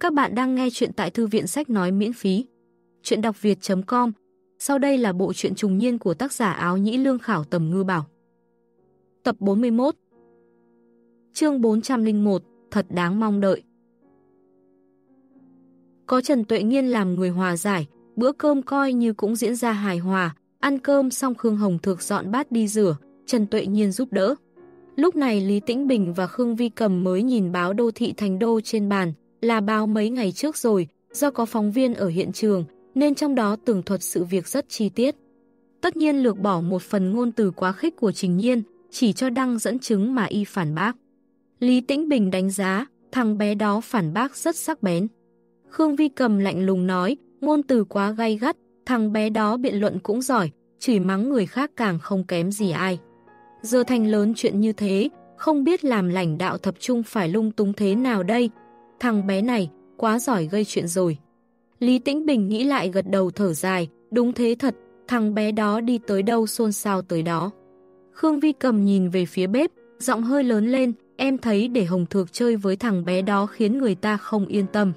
Các bạn đang nghe chuyện tại thư viện sách nói miễn phí. Chuyện đọc việt.com Sau đây là bộ truyện trùng niên của tác giả áo nhĩ lương khảo tầm ngư bảo. Tập 41 Chương 401 Thật đáng mong đợi Có Trần Tuệ Nghiên làm người hòa giải, bữa cơm coi như cũng diễn ra hài hòa, ăn cơm xong Khương Hồng Thược dọn bát đi rửa, Trần Tuệ Nhiên giúp đỡ. Lúc này Lý Tĩnh Bình và Khương Vi Cầm mới nhìn báo đô thị thành đô trên bàn, là báo mấy ngày trước rồi, do có phóng viên ở hiện trường, nên trong đó tường thuật sự việc rất chi tiết. Tất nhiên lược bỏ một phần ngôn từ quá khích của Trình Nhiên, chỉ cho đăng dẫn chứng mà y phản bác. Lý Tĩnh Bình đánh giá, thằng bé đó phản bác rất sắc bén. Khương Vi Cầm lạnh lùng nói, ngôn từ quá gay gắt, thằng bé đó biện luận cũng giỏi, chửi mắng người khác càng không kém gì ai. Giờ thành lớn chuyện như thế, không biết làm lãnh đạo tập trung phải lung tung thế nào đây, thằng bé này, quá giỏi gây chuyện rồi. Lý Tĩnh Bình nghĩ lại gật đầu thở dài, đúng thế thật, thằng bé đó đi tới đâu xôn xao tới đó. Khương Vi cầm nhìn về phía bếp, giọng hơi lớn lên, em thấy để Hồng Thược chơi với thằng bé đó khiến người ta không yên tâm.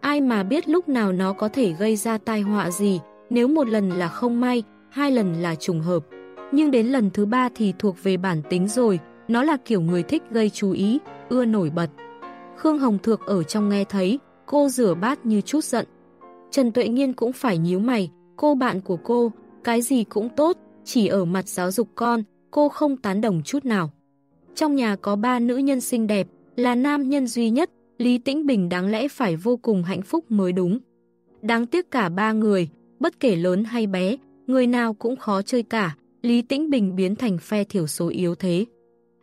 Ai mà biết lúc nào nó có thể gây ra tai họa gì, nếu một lần là không may, hai lần là trùng hợp. Nhưng đến lần thứ ba thì thuộc về bản tính rồi, nó là kiểu người thích gây chú ý, ưa nổi bật. Khương Hồng Thược ở trong nghe thấy, cô rửa bát như chút giận. Trần Tuệ Nghiên cũng phải nhíu mày, cô bạn của cô, cái gì cũng tốt, chỉ ở mặt giáo dục con, cô không tán đồng chút nào. Trong nhà có ba nữ nhân xinh đẹp, là nam nhân duy nhất, Lý Tĩnh Bình đáng lẽ phải vô cùng hạnh phúc mới đúng. Đáng tiếc cả ba người, bất kể lớn hay bé, người nào cũng khó chơi cả, Lý Tĩnh Bình biến thành phe thiểu số yếu thế.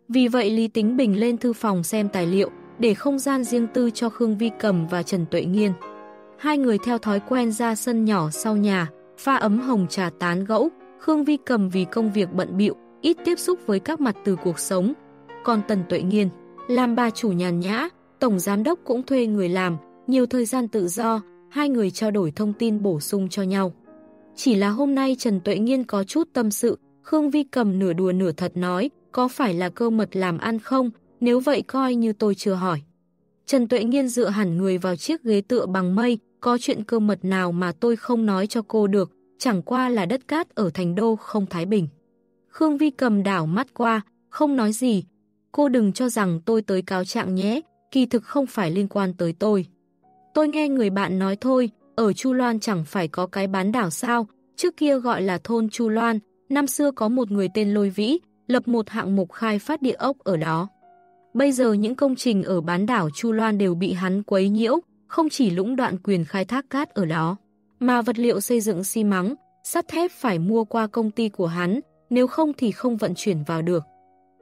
Vì vậy Lý Tĩnh Bình lên thư phòng xem tài liệu, để không gian riêng tư cho Khương Vi Cầm và Trần Tuệ Nghiên. Hai người theo thói quen ra sân nhỏ sau nhà, pha ấm hồng trà tán gẫu, Khương Vi Cầm vì công việc bận bịu ít tiếp xúc với các mặt từ cuộc sống. Còn Tần Tuệ Nghiên, làm bà chủ nhàn nhã, Tổng Giám đốc cũng thuê người làm, nhiều thời gian tự do, hai người trao đổi thông tin bổ sung cho nhau. Chỉ là hôm nay Trần Tuệ Nghiên có chút tâm sự, Khương Vi Cầm nửa đùa nửa thật nói, có phải là cơ mật làm ăn không, nếu vậy coi như tôi chưa hỏi. Trần Tuệ Nghiên dựa hẳn người vào chiếc ghế tựa bằng mây, có chuyện cơ mật nào mà tôi không nói cho cô được, chẳng qua là đất cát ở thành đô không Thái Bình. Khương Vi cầm đảo mắt qua, không nói gì. Cô đừng cho rằng tôi tới cáo trạng nhé, kỳ thực không phải liên quan tới tôi. Tôi nghe người bạn nói thôi, ở Chu Loan chẳng phải có cái bán đảo sao, trước kia gọi là thôn Chu Loan, năm xưa có một người tên Lôi Vĩ, lập một hạng mục khai phát địa ốc ở đó. Bây giờ những công trình ở bán đảo Chu Loan đều bị hắn quấy nhiễu, không chỉ lũng đoạn quyền khai thác cát ở đó, mà vật liệu xây dựng xi mắng, sắt thép phải mua qua công ty của hắn, nếu không thì không vận chuyển vào được.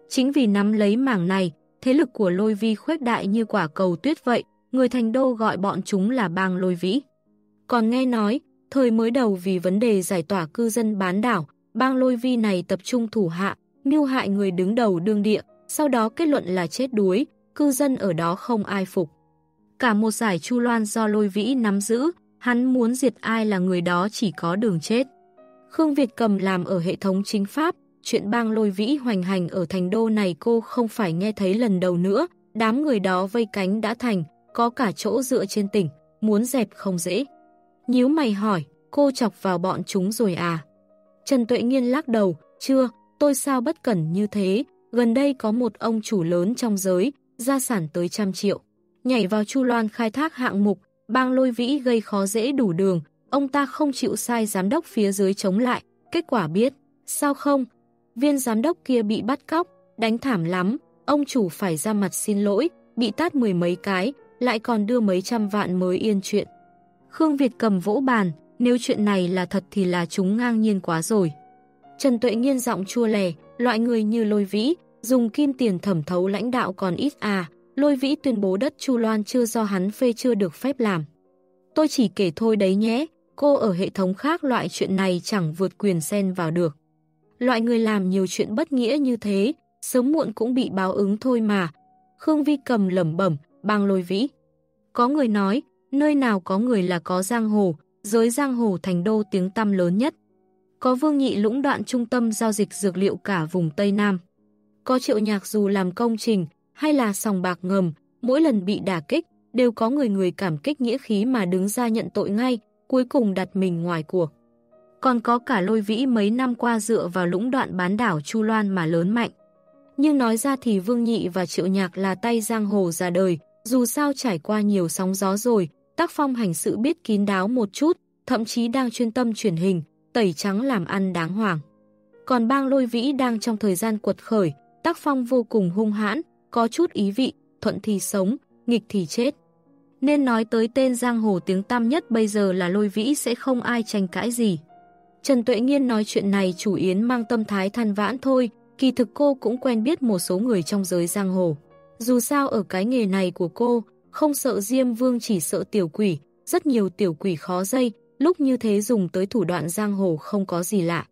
Chính vì nắm lấy mảng này, thế lực của lôi vi khuếch đại như quả cầu tuyết vậy, người thành đô gọi bọn chúng là bang lôi vĩ. Còn nghe nói, thời mới đầu vì vấn đề giải tỏa cư dân bán đảo, bang lôi vi này tập trung thủ hạ, mưu hại người đứng đầu đương địa, sau đó kết luận là chết đuối, cư dân ở đó không ai phục. Cả một giải chu loan do lôi vĩ nắm giữ, hắn muốn diệt ai là người đó chỉ có đường chết. Khương Việt Cầm làm ở hệ thống chính pháp, chuyện bang lôi vĩ hoành hành ở thành đô này cô không phải nghe thấy lần đầu nữa, đám người đó vây cánh đã thành, có cả chỗ dựa trên tỉnh, muốn dẹp không dễ. Nhíu mày hỏi, cô chọc vào bọn chúng rồi à? Trần Tuệ Nghiên lắc đầu, chưa, tôi sao bất cẩn như thế, gần đây có một ông chủ lớn trong giới, gia sản tới trăm triệu. Nhảy vào Chu Loan khai thác hạng mục, bang lôi vĩ gây khó dễ đủ đường, ông ta không chịu sai giám đốc phía dưới chống lại, kết quả biết, sao không? Viên giám đốc kia bị bắt cóc, đánh thảm lắm, ông chủ phải ra mặt xin lỗi, bị tát mười mấy cái, lại còn đưa mấy trăm vạn mới yên chuyện. Khương Việt cầm vỗ bàn, nếu chuyện này là thật thì là chúng ngang nhiên quá rồi. Trần Tuệ Nghiên giọng chua lè, loại người như lôi vĩ, dùng kim tiền thẩm thấu lãnh đạo còn ít à, lôi vĩ tuyên bố đất Chu Loan chưa do hắn phê chưa được phép làm. Tôi chỉ kể thôi đấy nhé, cô ở hệ thống khác loại chuyện này chẳng vượt quyền xen vào được. Loại người làm nhiều chuyện bất nghĩa như thế, sớm muộn cũng bị báo ứng thôi mà. Khương Vi cầm lẩm bẩm, bang lôi vĩ. Có người nói, nơi nào có người là có giang hồ, giới giang hồ thành đô tiếng tăm lớn nhất. Có vương nhị lũng đoạn trung tâm giao dịch dược liệu cả vùng Tây Nam. Có triệu nhạc dù làm công trình hay là sòng bạc ngầm, mỗi lần bị đả kích, đều có người người cảm kích nghĩa khí mà đứng ra nhận tội ngay, cuối cùng đặt mình ngoài cuộc. Còn có cả lôi vĩ mấy năm qua dựa vào lũng đoạn bán đảo Chu Loan mà lớn mạnh. Nhưng nói ra thì Vương Nhị và Triệu Nhạc là tay giang hồ ra đời, dù sao trải qua nhiều sóng gió rồi, tác phong hành sự biết kín đáo một chút, thậm chí đang chuyên tâm truyền hình, tẩy trắng làm ăn đáng hoàng. Còn bang lôi vĩ đang trong thời gian quật khởi, tác phong vô cùng hung hãn, có chút ý vị, thuận thì sống, nghịch thì chết. Nên nói tới tên giang hồ tiếng tăm nhất bây giờ là lôi vĩ sẽ không ai tranh cãi gì. Trần Tuệ Nghiên nói chuyện này chủ yến mang tâm thái than vãn thôi, kỳ thực cô cũng quen biết một số người trong giới giang hồ. Dù sao ở cái nghề này của cô, không sợ Diêm Vương chỉ sợ tiểu quỷ, rất nhiều tiểu quỷ khó dây, lúc như thế dùng tới thủ đoạn giang hồ không có gì lạ.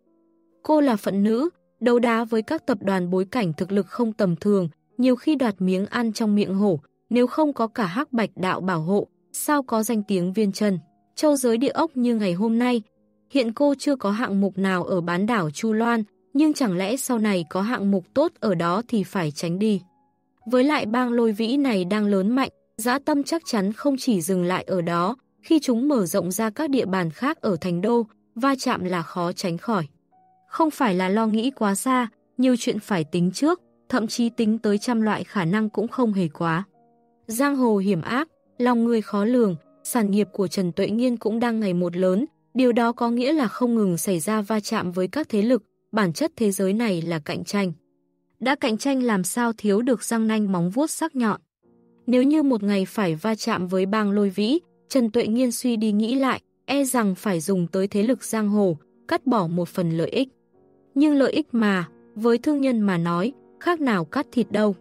Cô là phận nữ, đấu đá với các tập đoàn bối cảnh thực lực không tầm thường, nhiều khi đoạt miếng ăn trong miệng hổ, nếu không có cả hắc bạch đạo bảo hộ, sao có danh tiếng viên chân. Châu giới địa ốc như ngày hôm nay, hiện cô chưa có hạng mục nào ở bán đảo Chu Loan, nhưng chẳng lẽ sau này có hạng mục tốt ở đó thì phải tránh đi. Với lại bang lôi vĩ này đang lớn mạnh, dã tâm chắc chắn không chỉ dừng lại ở đó, khi chúng mở rộng ra các địa bàn khác ở thành đô, va chạm là khó tránh khỏi. Không phải là lo nghĩ quá xa, nhiều chuyện phải tính trước, thậm chí tính tới trăm loại khả năng cũng không hề quá. Giang hồ hiểm ác, lòng người khó lường, sản nghiệp của Trần Tuệ Nghiên cũng đang ngày một lớn, điều đó có nghĩa là không ngừng xảy ra va chạm với các thế lực, bản chất thế giới này là cạnh tranh. Đã cạnh tranh làm sao thiếu được răng nanh móng vuốt sắc nhọn. Nếu như một ngày phải va chạm với bang lôi vĩ, Trần Tuệ Nghiên suy đi nghĩ lại, e rằng phải dùng tới thế lực giang hồ, cắt bỏ một phần lợi ích. Nhưng lợi ích mà, với thương nhân mà nói, khác nào cắt thịt đâu.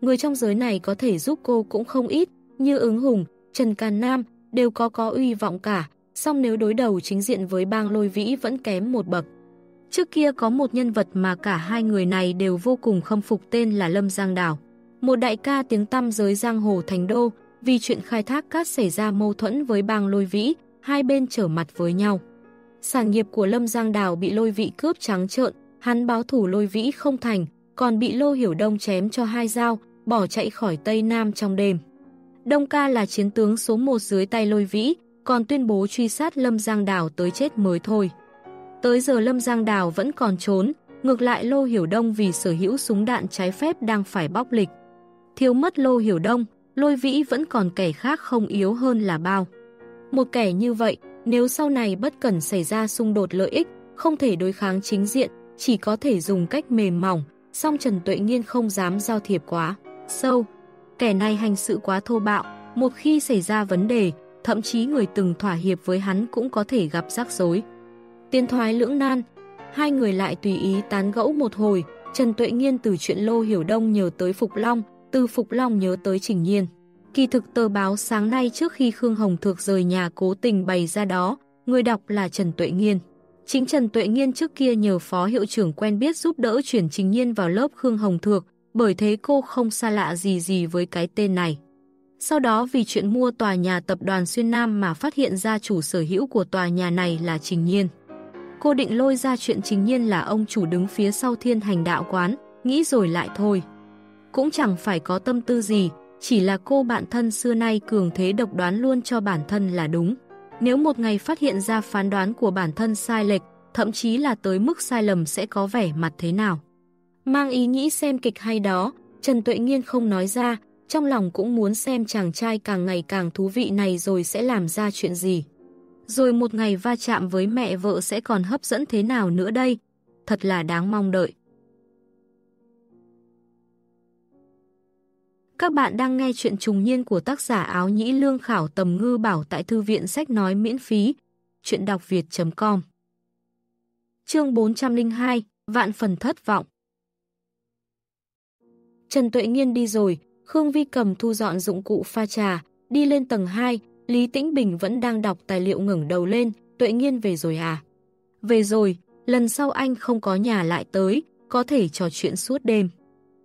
Người trong giới này có thể giúp cô cũng không ít, như ứng hùng, Trần Càn Nam, đều có có uy vọng cả, song nếu đối đầu chính diện với bang lôi vĩ vẫn kém một bậc. Trước kia có một nhân vật mà cả hai người này đều vô cùng khâm phục tên là Lâm Giang Đào. Một đại ca tiếng tăm giới giang hồ thành đô, vì chuyện khai thác cát xảy ra mâu thuẫn với bang lôi vĩ, hai bên trở mặt với nhau. Sản nghiệp của Lâm Giang Đào bị lôi vĩ cướp trắng trợn, hắn báo thủ lôi vĩ không thành, còn bị Lô Hiểu Đông chém cho hai dao, bỏ chạy khỏi Tây Nam trong đêm. Đông ca là chiến tướng số 1 dưới tay lôi vĩ, còn tuyên bố truy sát Lâm Giang Đào tới chết mới thôi. Tới giờ Lâm Giang Đào vẫn còn trốn, ngược lại Lô Hiểu Đông vì sở hữu súng đạn trái phép đang phải bóc lịch. Thiếu mất Lô Hiểu Đông, lôi vĩ vẫn còn kẻ khác không yếu hơn là bao. Một kẻ như vậy, nếu sau này bất cần xảy ra xung đột lợi ích, không thể đối kháng chính diện, chỉ có thể dùng cách mềm mỏng, song Trần Tuệ Nghiên không dám giao thiệp quá. Sâu, kẻ này hành sự quá thô bạo, một khi xảy ra vấn đề, thậm chí người từng thỏa hiệp với hắn cũng có thể gặp rắc rối. Tiên thoái lưỡng nan, hai người lại tùy ý tán gẫu một hồi, Trần Tuệ Nghiên từ chuyện Lô Hiểu Đông nhờ tới Phục Long, từ Phục Long nhớ tới Trình Nhiên. Kỳ thực tờ báo sáng nay trước khi Khương Hồng Thược rời nhà cố tình bày ra đó, người đọc là Trần Tuệ Nghiên. Chính Trần Tuệ Nghiên trước kia nhờ phó hiệu trưởng quen biết giúp đỡ chuyển Trình Nhiên vào lớp Khương Hồng Thược, bởi thế cô không xa lạ gì gì với cái tên này. Sau đó vì chuyện mua tòa nhà tập đoàn Xuyên Nam mà phát hiện ra chủ sở hữu của tòa nhà này là Trình Nhiên. Cô định lôi ra chuyện Trình Nhiên là ông chủ đứng phía sau thiên hành đạo quán, nghĩ rồi lại thôi. Cũng chẳng phải có tâm tư gì, chỉ là cô bạn thân xưa nay cường thế độc đoán luôn cho bản thân là đúng. Nếu một ngày phát hiện ra phán đoán của bản thân sai lệch, thậm chí là tới mức sai lầm sẽ có vẻ mặt thế nào. Mang ý nghĩ xem kịch hay đó, Trần Tuệ Nghiên không nói ra, trong lòng cũng muốn xem chàng trai càng ngày càng thú vị này rồi sẽ làm ra chuyện gì. Rồi một ngày va chạm với mẹ vợ sẽ còn hấp dẫn thế nào nữa đây? Thật là đáng mong đợi. Các bạn đang nghe chuyện trùng niên của tác giả áo nhĩ lương khảo tầm ngư bảo tại thư viện sách nói miễn phí. Chuyện đọc việt.com Chương 402 Vạn phần thất vọng Trần Tuệ Nghiên đi rồi, Khương Vi cầm thu dọn dụng cụ pha trà, đi lên tầng 2, Lý Tĩnh Bình vẫn đang đọc tài liệu ngẩng đầu lên, Tuệ Nghiên về rồi à? Về rồi, lần sau anh không có nhà lại tới, có thể trò chuyện suốt đêm.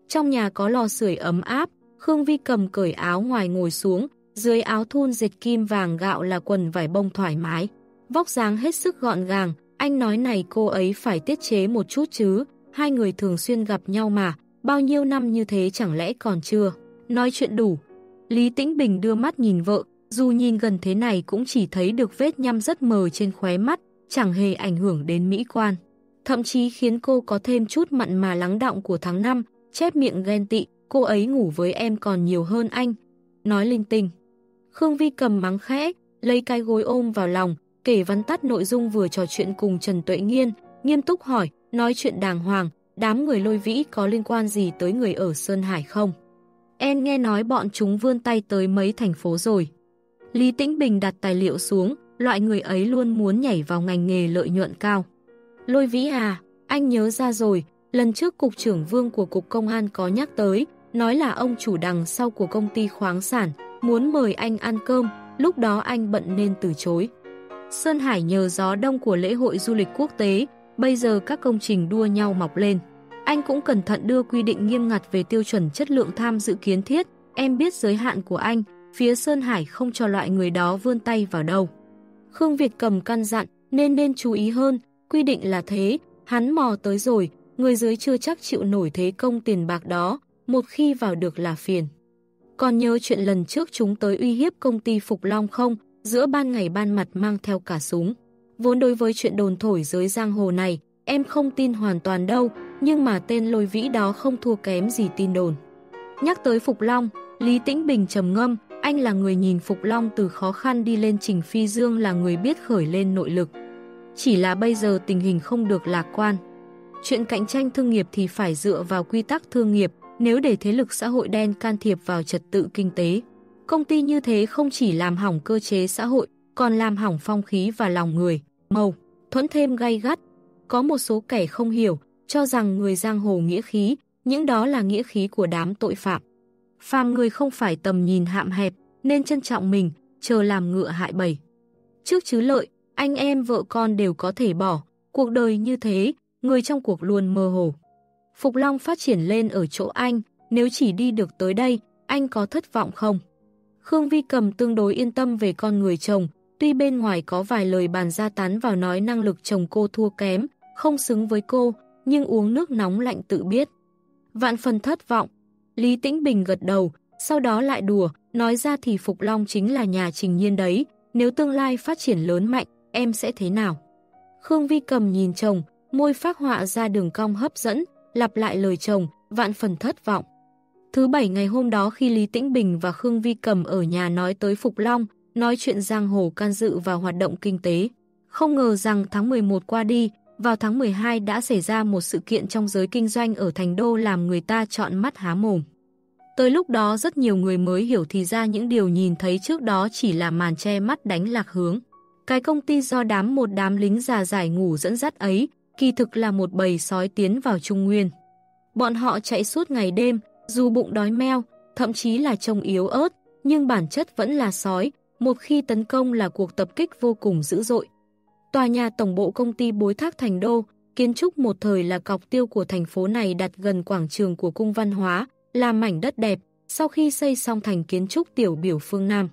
Trong nhà có lò sưởi ấm áp, Khương Vi cầm cởi áo ngoài ngồi xuống, dưới áo thun dệt kim vàng gạo là quần vải bông thoải mái. Vóc dáng hết sức gọn gàng, anh nói này cô ấy phải tiết chế một chút chứ, hai người thường xuyên gặp nhau mà, bao nhiêu năm như thế chẳng lẽ còn chưa. Nói chuyện đủ. Lý Tĩnh Bình đưa mắt nhìn vợ, dù nhìn gần thế này cũng chỉ thấy được vết nhăm rất mờ trên khóe mắt, chẳng hề ảnh hưởng đến mỹ quan. Thậm chí khiến cô có thêm chút mặn mà lắng đọng của tháng năm, chép miệng ghen tị, cô ấy ngủ với em còn nhiều hơn anh. Nói linh tinh. Khương Vi cầm mắng khẽ, lấy cái gối ôm vào lòng, kể vắn tắt nội dung vừa trò chuyện cùng Trần Tuệ Nghiên, nghiêm túc hỏi, nói chuyện đàng hoàng, đám người lôi vĩ có liên quan gì tới người ở Sơn Hải không? Em nghe nói bọn chúng vươn tay tới mấy thành phố rồi. Lý Tĩnh Bình đặt tài liệu xuống, loại người ấy luôn muốn nhảy vào ngành nghề lợi nhuận cao. Lôi vĩ à, anh nhớ ra rồi, lần trước Cục trưởng Vương của Cục Công an có nhắc tới, nói là ông chủ đằng sau của công ty khoáng sản, muốn mời anh ăn cơm, lúc đó anh bận nên từ chối. Sơn Hải nhờ gió đông của lễ hội du lịch quốc tế, bây giờ các công trình đua nhau mọc lên. Anh cũng cẩn thận đưa quy định nghiêm ngặt về tiêu chuẩn chất lượng tham dự kiến thiết, em biết giới hạn của anh, phía Sơn Hải không cho loại người đó vươn tay vào đâu. Khương Việt cầm căn dặn, nên nên chú ý hơn, quy định là thế, hắn mò tới rồi, người dưới chưa chắc chịu nổi thế công tiền bạc đó, một khi vào được là phiền. Còn nhớ chuyện lần trước chúng tới uy hiếp công ty Phục Long không, giữa ban ngày ban mặt mang theo cả súng. Vốn đối với chuyện đồn thổi dưới giang hồ này, em không tin hoàn toàn đâu, nhưng mà tên lôi vĩ đó không thua kém gì tin đồn. Nhắc tới Phục Long, Lý Tĩnh Bình trầm ngâm, anh là người nhìn Phục Long từ khó khăn đi lên trình phi dương là người biết khởi lên nội lực. Chỉ là bây giờ tình hình không được lạc quan. Chuyện cạnh tranh thương nghiệp thì phải dựa vào quy tắc thương nghiệp, nếu để thế lực xã hội đen can thiệp vào trật tự kinh tế. Công ty như thế không chỉ làm hỏng cơ chế xã hội, còn làm hỏng phong khí và lòng người, màu, thuẫn thêm gay gắt. Có một số kẻ không hiểu, cho rằng người giang hồ nghĩa khí, những đó là nghĩa khí của đám tội phạm. Phàm người không phải tầm nhìn hạm hẹp, nên trân trọng mình, chờ làm ngựa hại bầy. Trước chứ lợi, anh em vợ con đều có thể bỏ, cuộc đời như thế, người trong cuộc luôn mơ hồ. Phục Long phát triển lên ở chỗ anh, nếu chỉ đi được tới đây, anh có thất vọng không? Khương Vi Cầm tương đối yên tâm về con người chồng, tuy bên ngoài có vài lời bàn ra tán vào nói năng lực chồng cô thua kém, không xứng với cô, nhưng uống nước nóng lạnh tự biết. Vạn phần thất vọng, Lý Tĩnh Bình gật đầu, sau đó lại đùa, nói ra thì Phục Long chính là nhà trình nhiên đấy, nếu tương lai phát triển lớn mạnh, em sẽ thế nào? Khương Vi Cầm nhìn chồng, môi phát họa ra đường cong hấp dẫn, lặp lại lời chồng, vạn phần thất vọng. Thứ bảy ngày hôm đó khi Lý Tĩnh Bình và Khương Vi Cầm ở nhà nói tới Phục Long, nói chuyện giang hồ can dự vào hoạt động kinh tế. Không ngờ rằng tháng 11 qua đi, vào tháng 12 đã xảy ra một sự kiện trong giới kinh doanh ở Thành Đô làm người ta chọn mắt há mồm. Tới lúc đó rất nhiều người mới hiểu thì ra những điều nhìn thấy trước đó chỉ là màn che mắt đánh lạc hướng. Cái công ty do đám một đám lính già giải ngủ dẫn dắt ấy, kỳ thực là một bầy sói tiến vào Trung Nguyên. Bọn họ chạy suốt ngày đêm, dù bụng đói meo, thậm chí là trông yếu ớt, nhưng bản chất vẫn là sói, một khi tấn công là cuộc tập kích vô cùng dữ dội. Tòa nhà tổng bộ công ty Bối Thác Thành Đô, kiến trúc một thời là cọc tiêu của thành phố này đặt gần quảng trường của cung văn hóa, là mảnh đất đẹp, sau khi xây xong thành kiến trúc tiểu biểu phương Nam.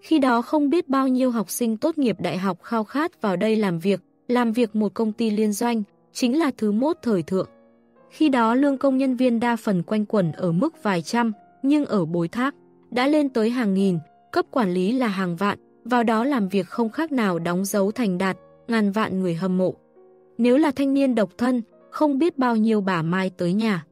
Khi đó không biết bao nhiêu học sinh tốt nghiệp đại học khao khát vào đây làm việc, làm việc một công ty liên doanh, chính là thứ mốt thời thượng. Khi đó lương công nhân viên đa phần quanh quẩn ở mức vài trăm, nhưng ở bối thác, đã lên tới hàng nghìn, cấp quản lý là hàng vạn, vào đó làm việc không khác nào đóng dấu thành đạt, ngàn vạn người hâm mộ. Nếu là thanh niên độc thân, không biết bao nhiêu bà mai tới nhà.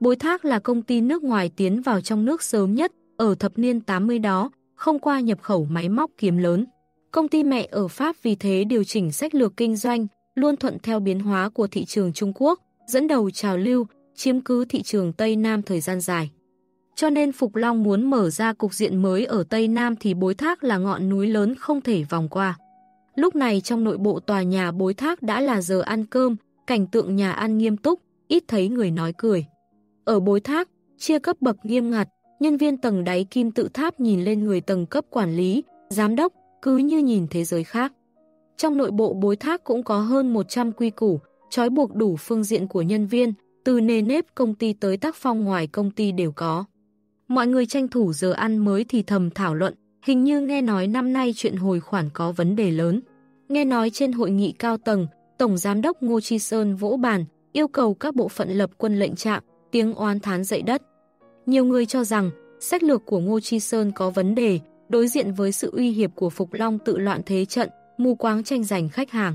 Bối thác là công ty nước ngoài tiến vào trong nước sớm nhất, ở thập niên 80 đó, không qua nhập khẩu máy móc kiếm lớn. Công ty mẹ ở Pháp vì thế điều chỉnh sách lược kinh doanh, luôn thuận theo biến hóa của thị trường Trung Quốc, dẫn đầu trào lưu, chiếm cứ thị trường Tây Nam thời gian dài. Cho nên Phục Long muốn mở ra cục diện mới ở Tây Nam thì bối thác là ngọn núi lớn không thể vòng qua. Lúc này trong nội bộ tòa nhà bối thác đã là giờ ăn cơm, cảnh tượng nhà ăn nghiêm túc, ít thấy người nói cười. Ở bối thác, chia cấp bậc nghiêm ngặt, nhân viên tầng đáy kim tự tháp nhìn lên người tầng cấp quản lý, giám đốc, cứ như nhìn thế giới khác. Trong nội bộ bối thác cũng có hơn 100 quy củ, trói buộc đủ phương diện của nhân viên, từ nề nếp công ty tới tác phong ngoài công ty đều có. Mọi người tranh thủ giờ ăn mới thì thầm thảo luận, hình như nghe nói năm nay chuyện hồi khoản có vấn đề lớn. Nghe nói trên hội nghị cao tầng, Tổng Giám đốc Ngô Chi Sơn vỗ bàn, yêu cầu các bộ phận lập quân lệnh trạng, tiếng oán thán dậy đất. Nhiều người cho rằng, sách lược của Ngô Chi Sơn có vấn đề, đối diện với sự uy hiếp của Phục Long tự loạn thế trận, mù quáng tranh giành khách hàng.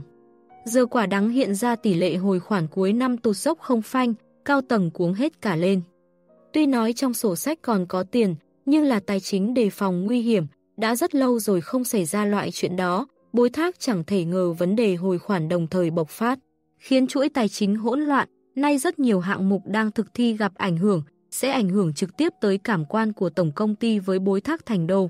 Giờ quả đắng hiện ra tỷ lệ hồi khoản cuối năm tụt dốc không phanh, cao tầng cuống hết cả lên. Tuy nói trong sổ sách còn có tiền, nhưng là tài chính đề phòng nguy hiểm, đã rất lâu rồi không xảy ra loại chuyện đó, bối thác chẳng thể ngờ vấn đề hồi khoản đồng thời bộc phát, khiến chuỗi tài chính hỗn loạn, nay rất nhiều hạng mục đang thực thi gặp ảnh hưởng, sẽ ảnh hưởng trực tiếp tới cảm quan của tổng công ty với bối thác thành đô.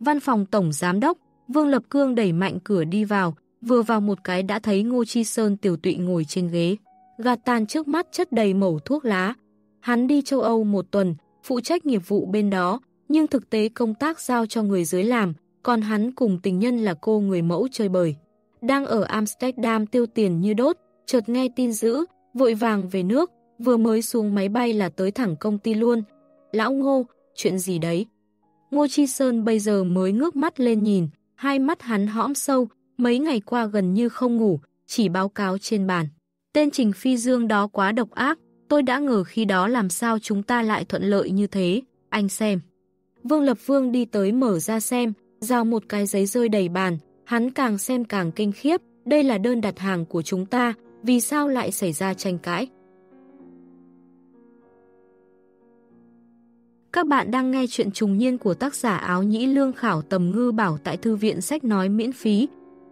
Văn phòng tổng giám đốc, Vương Lập Cương đẩy mạnh cửa đi vào, vừa vào một cái đã thấy Ngô Chi Sơn tiểu tụy ngồi trên ghế. Gạt tàn trước mắt chất đầy mẩu thuốc lá. Hắn đi châu Âu một tuần, phụ trách nghiệp vụ bên đó, nhưng thực tế công tác giao cho người dưới làm, còn hắn cùng tình nhân là cô người mẫu chơi bời. Đang ở Amsterdam tiêu tiền như đốt, chợt nghe tin dữ, vội vàng về nước, vừa mới xuống máy bay là tới thẳng công ty luôn. Lão Ngô, chuyện gì đấy? Ngô Chi Sơn bây giờ mới ngước mắt lên nhìn, hai mắt hắn hõm sâu, mấy ngày qua gần như không ngủ, chỉ báo cáo trên bàn. Tên Trình Phi Dương đó quá độc ác, tôi đã ngờ khi đó làm sao chúng ta lại thuận lợi như thế, anh xem. Vương Lập Vương đi tới mở ra xem, giao một cái giấy rơi đầy bàn, hắn càng xem càng kinh khiếp, đây là đơn đặt hàng của chúng ta, vì sao lại xảy ra tranh cãi. Các bạn đang nghe chuyện trùng niên của tác giả áo nhĩ lương khảo tầm ngư bảo tại thư viện sách nói miễn phí,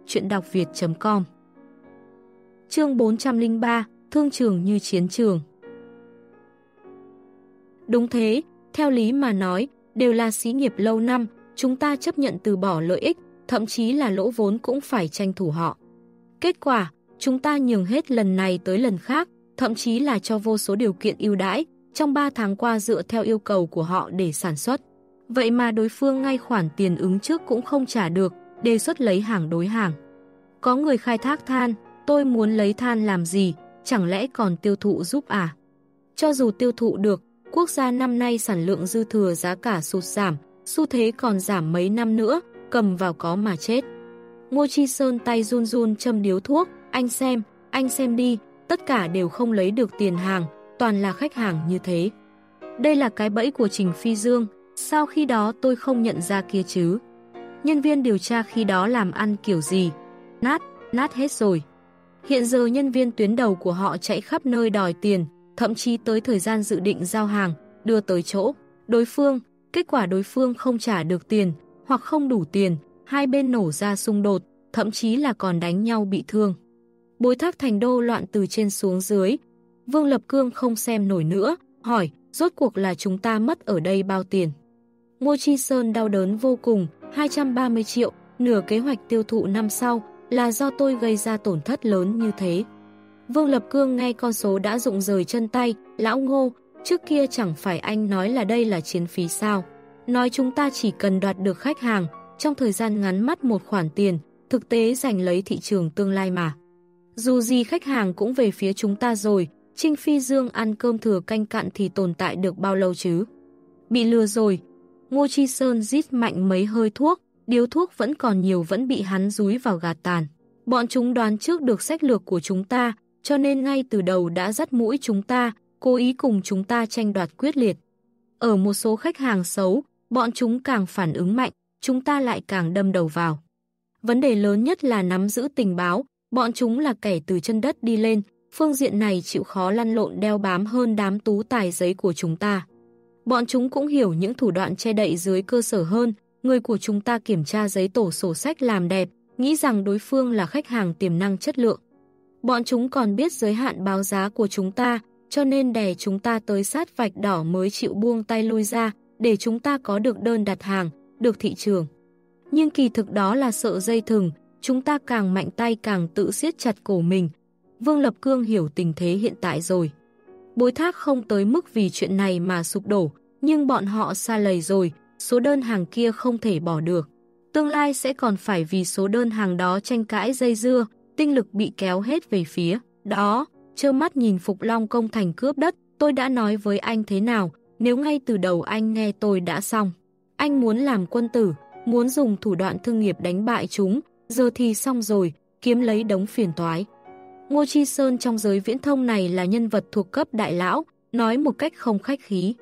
chuyện đọc việt.com Chương 403, Thương trường như chiến trường. Đúng thế, theo lý mà nói, đều là xí nghiệp lâu năm, chúng ta chấp nhận từ bỏ lợi ích, thậm chí là lỗ vốn cũng phải tranh thủ họ. Kết quả, chúng ta nhường hết lần này tới lần khác, thậm chí là cho vô số điều kiện ưu đãi, trong 3 tháng qua dựa theo yêu cầu của họ để sản xuất. Vậy mà đối phương ngay khoản tiền ứng trước cũng không trả được, đề xuất lấy hàng đối hàng. Có người khai thác than, tôi muốn lấy than làm gì, chẳng lẽ còn tiêu thụ giúp à? Cho dù tiêu thụ được, quốc gia năm nay sản lượng dư thừa giá cả sụt giảm, xu thế còn giảm mấy năm nữa, cầm vào có mà chết. Ngô Chi Sơn tay run run châm điếu thuốc, anh xem, anh xem đi, tất cả đều không lấy được tiền hàng, toàn là khách hàng như thế. Đây là cái bẫy của Trình Phi Dương, sao khi đó tôi không nhận ra kia chứ? Nhân viên điều tra khi đó làm ăn kiểu gì? Nát, nát hết rồi. Hiện giờ nhân viên tuyến đầu của họ chạy khắp nơi đòi tiền, thậm chí tới thời gian dự định giao hàng, đưa tới chỗ. Đối phương, kết quả đối phương không trả được tiền, hoặc không đủ tiền, hai bên nổ ra xung đột, thậm chí là còn đánh nhau bị thương. Bối thác thành đô loạn từ trên xuống dưới. Vương Lập Cương không xem nổi nữa, hỏi, rốt cuộc là chúng ta mất ở đây bao tiền. Ngô Chi Sơn đau đớn vô cùng, 230 triệu, nửa kế hoạch tiêu thụ năm sau, là do tôi gây ra tổn thất lớn như thế. Vương Lập Cương nghe con số đã rụng rời chân tay, lão ngô, trước kia chẳng phải anh nói là đây là chiến phí sao. Nói chúng ta chỉ cần đoạt được khách hàng, trong thời gian ngắn mắt một khoản tiền, thực tế giành lấy thị trường tương lai mà. Dù gì khách hàng cũng về phía chúng ta rồi, Trinh Phi Dương ăn cơm thừa canh cặn thì tồn tại được bao lâu chứ? Bị lừa rồi. Ngô Chi Sơn rít mạnh mấy hơi thuốc, điếu thuốc vẫn còn nhiều vẫn bị hắn rúi vào gạt tàn. Bọn chúng đoán trước được sách lược của chúng ta, cho nên ngay từ đầu đã dắt mũi chúng ta, cố ý cùng chúng ta tranh đoạt quyết liệt. Ở một số khách hàng xấu, bọn chúng càng phản ứng mạnh, chúng ta lại càng đâm đầu vào. Vấn đề lớn nhất là nắm giữ tình báo, bọn chúng là kẻ từ chân đất đi lên, phương diện này chịu khó lăn lộn đeo bám hơn đám tú tài giấy của chúng ta. Bọn chúng cũng hiểu những thủ đoạn che đậy dưới cơ sở hơn, người của chúng ta kiểm tra giấy tổ sổ sách làm đẹp, nghĩ rằng đối phương là khách hàng tiềm năng chất lượng. Bọn chúng còn biết giới hạn báo giá của chúng ta, cho nên đè chúng ta tới sát vạch đỏ mới chịu buông tay lui ra, để chúng ta có được đơn đặt hàng, được thị trường. Nhưng kỳ thực đó là sợ dây thừng, chúng ta càng mạnh tay càng tự siết chặt cổ mình. Vương Lập Cương hiểu tình thế hiện tại rồi. Bối thác không tới mức vì chuyện này mà sụp đổ, nhưng bọn họ xa lầy rồi, số đơn hàng kia không thể bỏ được. Tương lai sẽ còn phải vì số đơn hàng đó tranh cãi dây dưa, tinh lực bị kéo hết về phía. Đó, trơ mắt nhìn Phục Long công thành cướp đất, tôi đã nói với anh thế nào, nếu ngay từ đầu anh nghe tôi đã xong. Anh muốn làm quân tử, muốn dùng thủ đoạn thương nghiệp đánh bại chúng, giờ thì xong rồi, kiếm lấy đống phiền toái. Ngô Chi Sơn trong giới viễn thông này là nhân vật thuộc cấp đại lão, nói một cách không khách khí.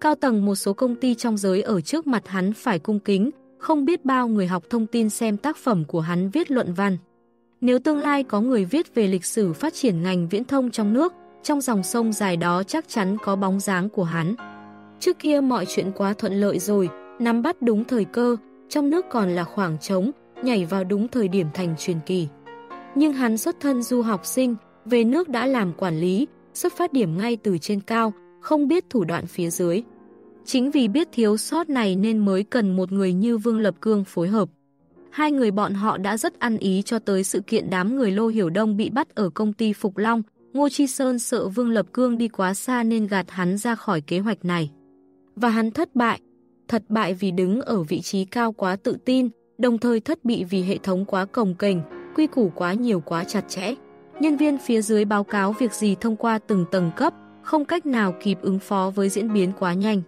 Cao tầng một số công ty trong giới ở trước mặt hắn phải cung kính, không biết bao người học thông tin xem tác phẩm của hắn viết luận văn. Nếu tương lai có người viết về lịch sử phát triển ngành viễn thông trong nước, trong dòng sông dài đó chắc chắn có bóng dáng của hắn. Trước kia mọi chuyện quá thuận lợi rồi, nắm bắt đúng thời cơ, trong nước còn là khoảng trống, nhảy vào đúng thời điểm thành truyền kỳ. Nhưng hắn xuất thân du học sinh, về nước đã làm quản lý, xuất phát điểm ngay từ trên cao, không biết thủ đoạn phía dưới. Chính vì biết thiếu sót này nên mới cần một người như Vương Lập Cương phối hợp. Hai người bọn họ đã rất ăn ý cho tới sự kiện đám người Lô Hiểu Đông bị bắt ở công ty Phục Long. Ngô Chi Sơn sợ Vương Lập Cương đi quá xa nên gạt hắn ra khỏi kế hoạch này. Và hắn thất bại. Thất bại vì đứng ở vị trí cao quá tự tin, đồng thời thất bị vì hệ thống quá cồng kềnh, quy củ quá nhiều quá chặt chẽ. Nhân viên phía dưới báo cáo việc gì thông qua từng tầng cấp, không cách nào kịp ứng phó với diễn biến quá nhanh.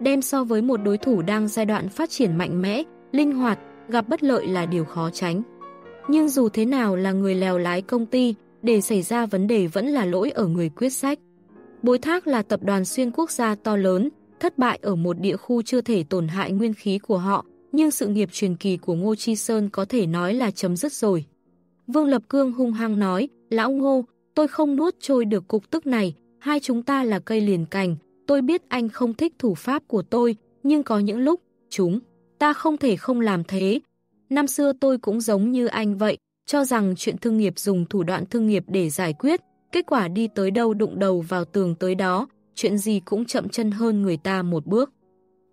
Đem so với một đối thủ đang giai đoạn phát triển mạnh mẽ, linh hoạt, gặp bất lợi là điều khó tránh. Nhưng dù thế nào là người lèo lái công ty, để xảy ra vấn đề vẫn là lỗi ở người quyết sách. Bối thác là tập đoàn xuyên quốc gia to lớn, thất bại ở một địa khu chưa thể tổn hại nguyên khí của họ, nhưng sự nghiệp truyền kỳ của Ngô Chi Sơn có thể nói là chấm dứt rồi. Vương Lập Cương hung hăng nói, Lão Ngô, tôi không nuốt trôi được cục tức này, hai chúng ta là cây liền cành, tôi biết anh không thích thủ pháp của tôi, nhưng có những lúc, chúng, ta không thể không làm thế. Năm xưa tôi cũng giống như anh vậy, cho rằng chuyện thương nghiệp dùng thủ đoạn thương nghiệp để giải quyết, kết quả đi tới đâu đụng đầu vào tường tới đó, chuyện gì cũng chậm chân hơn người ta một bước.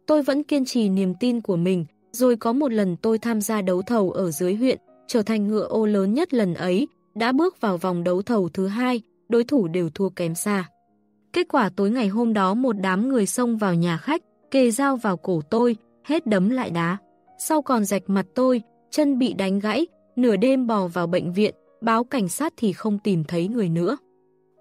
Tôi vẫn kiên trì niềm tin của mình, rồi có một lần tôi tham gia đấu thầu ở dưới huyện, trở thành ngựa ô lớn nhất lần ấy, đã bước vào vòng đấu thầu thứ hai, đối thủ đều thua kém xa. Kết quả tối ngày hôm đó một đám người xông vào nhà khách, kề dao vào cổ tôi, hết đấm lại đá. Sau còn rạch mặt tôi, chân bị đánh gãy, nửa đêm bò vào bệnh viện, báo cảnh sát thì không tìm thấy người nữa.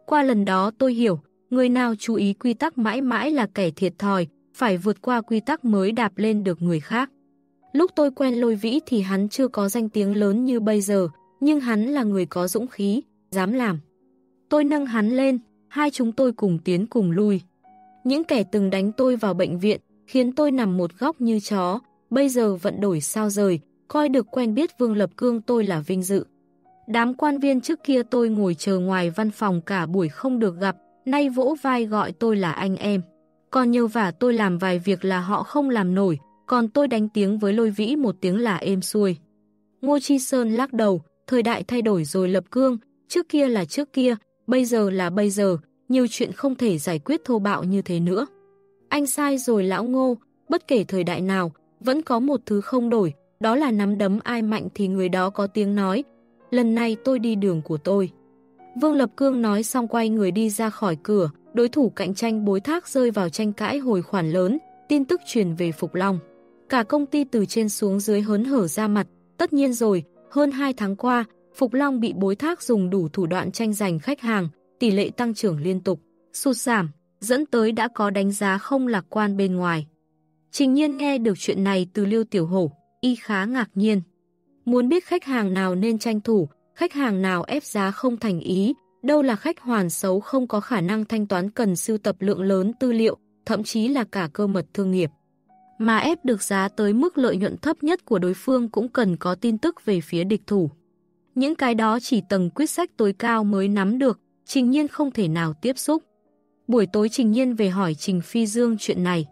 Qua lần đó tôi hiểu, người nào chú ý quy tắc mãi mãi là kẻ thiệt thòi, phải vượt qua quy tắc mới đạp lên được người khác. Lúc tôi quen lôi vĩ thì hắn chưa có danh tiếng lớn như bây giờ, nhưng hắn là người có dũng khí, dám làm. Tôi nâng hắn lên, hai chúng tôi cùng tiến cùng lui. Những kẻ từng đánh tôi vào bệnh viện, khiến tôi nằm một góc như chó, bây giờ vận đổi sao rời, coi được quen biết Vương Lập Cương tôi là vinh dự. Đám quan viên trước kia tôi ngồi chờ ngoài văn phòng cả buổi không được gặp, nay vỗ vai gọi tôi là anh em. Còn nhiều vả tôi làm vài việc là họ không làm nổi, còn tôi đánh tiếng với lôi vĩ một tiếng là êm xuôi. Ngô Chi Sơn lắc đầu, thời đại thay đổi rồi lập cương, trước kia là trước kia, bây giờ là bây giờ, nhiều chuyện không thể giải quyết thô bạo như thế nữa. Anh sai rồi lão ngô, bất kể thời đại nào, vẫn có một thứ không đổi, đó là nắm đấm ai mạnh thì người đó có tiếng nói. Lần này tôi đi đường của tôi. Vương Lập Cương nói xong quay người đi ra khỏi cửa, đối thủ cạnh tranh bối thác rơi vào tranh cãi hồi khoản lớn, tin tức truyền về Phục Long. Cả công ty từ trên xuống dưới hớn hở ra mặt, tất nhiên rồi, hơn 2 tháng qua, Phục Long bị bối thác dùng đủ thủ đoạn tranh giành khách hàng, tỷ lệ tăng trưởng liên tục, sụt giảm, dẫn tới đã có đánh giá không lạc quan bên ngoài. Trình nhiên nghe được chuyện này từ Lưu Tiểu Hổ, y khá ngạc nhiên. Muốn biết khách hàng nào nên tranh thủ, khách hàng nào ép giá không thành ý, đâu là khách hoàn xấu không có khả năng thanh toán cần sưu tập lượng lớn tư liệu, thậm chí là cả cơ mật thương nghiệp. Mà ép được giá tới mức lợi nhuận thấp nhất của đối phương cũng cần có tin tức về phía địch thủ. Những cái đó chỉ tầng quyết sách tối cao mới nắm được, Trình Nhiên không thể nào tiếp xúc. Buổi tối Trình Nhiên về hỏi Trình Phi Dương chuyện này.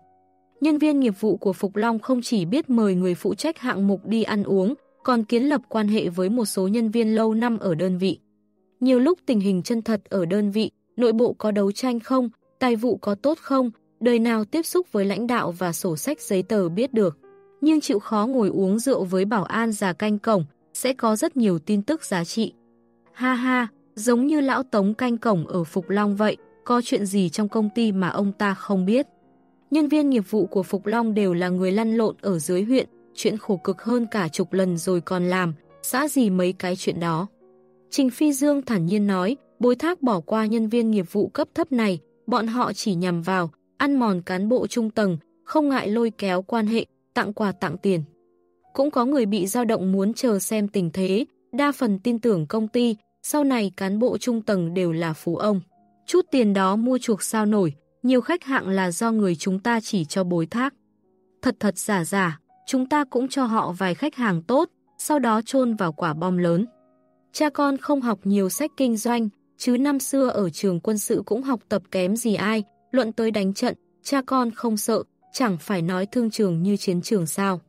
Nhân viên nghiệp vụ của Phục Long không chỉ biết mời người phụ trách hạng mục đi ăn uống, còn kiến lập quan hệ với một số nhân viên lâu năm ở đơn vị. Nhiều lúc tình hình chân thật ở đơn vị, nội bộ có đấu tranh không, tài vụ có tốt không, đời nào tiếp xúc với lãnh đạo và sổ sách giấy tờ biết được. Nhưng chịu khó ngồi uống rượu với bảo an già canh cổng, sẽ có rất nhiều tin tức giá trị. Ha ha, giống như lão tống canh cổng ở Phục Long vậy, có chuyện gì trong công ty mà ông ta không biết. Nhân viên nghiệp vụ của Phục Long đều là người lăn lộn ở dưới huyện, chuyện khổ cực hơn cả chục lần rồi còn làm, xã gì mấy cái chuyện đó. Trình Phi Dương thản nhiên nói, bối thác bỏ qua nhân viên nghiệp vụ cấp thấp này, bọn họ chỉ nhằm vào, ăn mòn cán bộ trung tầng, không ngại lôi kéo quan hệ, tặng quà tặng tiền. Cũng có người bị dao động muốn chờ xem tình thế, đa phần tin tưởng công ty, sau này cán bộ trung tầng đều là phú ông. Chút tiền đó mua chuộc sao nổi, nhiều khách hạng là do người chúng ta chỉ cho bối thác. Thật thật giả giả, chúng ta cũng cho họ vài khách hàng tốt, sau đó chôn vào quả bom lớn. Cha con không học nhiều sách kinh doanh, chứ năm xưa ở trường quân sự cũng học tập kém gì ai, luận tới đánh trận, cha con không sợ, chẳng phải nói thương trường như chiến trường sao.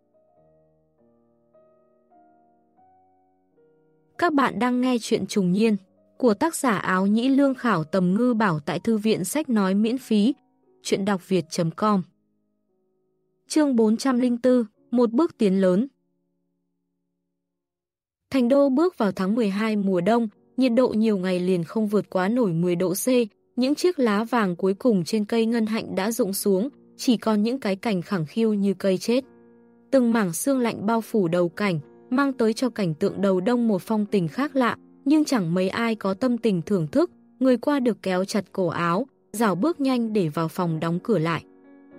Các bạn đang nghe chuyện trùng niên của tác giả áo nhĩ lương khảo tầm ngư bảo tại thư viện sách nói miễn phí, chuyện đọc việt.com Chương 404, một bước tiến lớn. Thành đô bước vào tháng 12 mùa đông, nhiệt độ nhiều ngày liền không vượt quá nổi 10 độ C, những chiếc lá vàng cuối cùng trên cây ngân hạnh đã rụng xuống, chỉ còn những cái cành khẳng khiu như cây chết. Từng mảng xương lạnh bao phủ đầu cảnh, mang tới cho cảnh tượng đầu đông một phong tình khác lạ, nhưng chẳng mấy ai có tâm tình thưởng thức, người qua được kéo chặt cổ áo, rảo bước nhanh để vào phòng đóng cửa lại.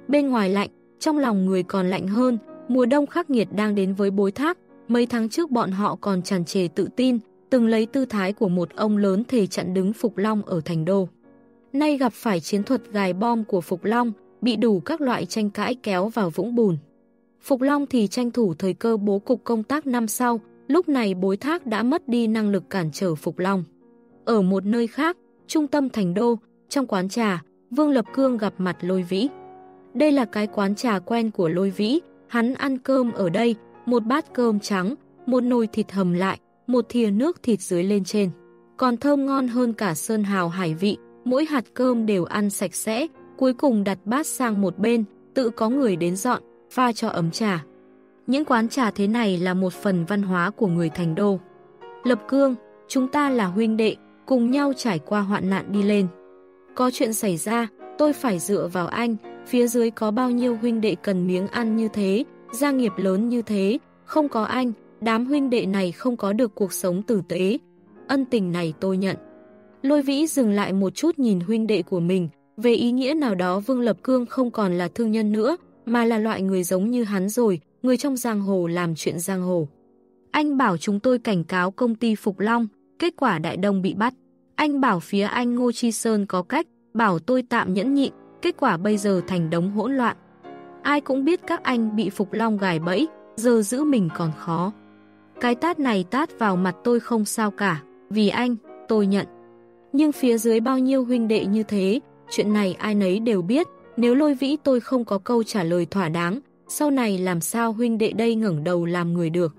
Bên ngoài lạnh, trong lòng người còn lạnh hơn, mùa đông khắc nghiệt đang đến với bối thác, mấy tháng trước bọn họ còn tràn trề tự tin, từng lấy tư thái của một ông lớn thể chặn đứng Phục Long ở thành đô. Nay gặp phải chiến thuật gài bom của Phục Long, bị đủ các loại tranh cãi kéo vào vũng bùn. Phục Long thì tranh thủ thời cơ bố cục công tác năm sau, lúc này bối thác đã mất đi năng lực cản trở Phục Long. Ở một nơi khác, trung tâm thành đô, trong quán trà, Vương Lập Cương gặp mặt Lôi Vĩ. Đây là cái quán trà quen của Lôi Vĩ, hắn ăn cơm ở đây, một bát cơm trắng, một nồi thịt hầm lại, một thìa nước thịt dưới lên trên. Còn thơm ngon hơn cả sơn hào hải vị, mỗi hạt cơm đều ăn sạch sẽ, cuối cùng đặt bát sang một bên, tự có người đến dọn, pha cho ấm trà. Những quán trà thế này là một phần văn hóa của người thành đô. Lập cương, chúng ta là huynh đệ, cùng nhau trải qua hoạn nạn đi lên. Có chuyện xảy ra, tôi phải dựa vào anh, phía dưới có bao nhiêu huynh đệ cần miếng ăn như thế, gia nghiệp lớn như thế, không có anh, đám huynh đệ này không có được cuộc sống tử tế. Ân tình này tôi nhận. Lôi vĩ dừng lại một chút nhìn huynh đệ của mình, về ý nghĩa nào đó Vương Lập Cương không còn là thương nhân nữa, mà là loại người giống như hắn rồi, người trong giang hồ làm chuyện giang hồ. Anh bảo chúng tôi cảnh cáo công ty Phục Long, kết quả Đại Đông bị bắt. Anh bảo phía anh Ngô Chi Sơn có cách, bảo tôi tạm nhẫn nhịn, kết quả bây giờ thành đống hỗn loạn. Ai cũng biết các anh bị Phục Long gài bẫy, giờ giữ mình còn khó. Cái tát này tát vào mặt tôi không sao cả, vì anh, tôi nhận. Nhưng phía dưới bao nhiêu huynh đệ như thế, chuyện này ai nấy đều biết, nếu lôi vĩ tôi không có câu trả lời thỏa đáng, sau này làm sao huynh đệ đây ngẩng đầu làm người được.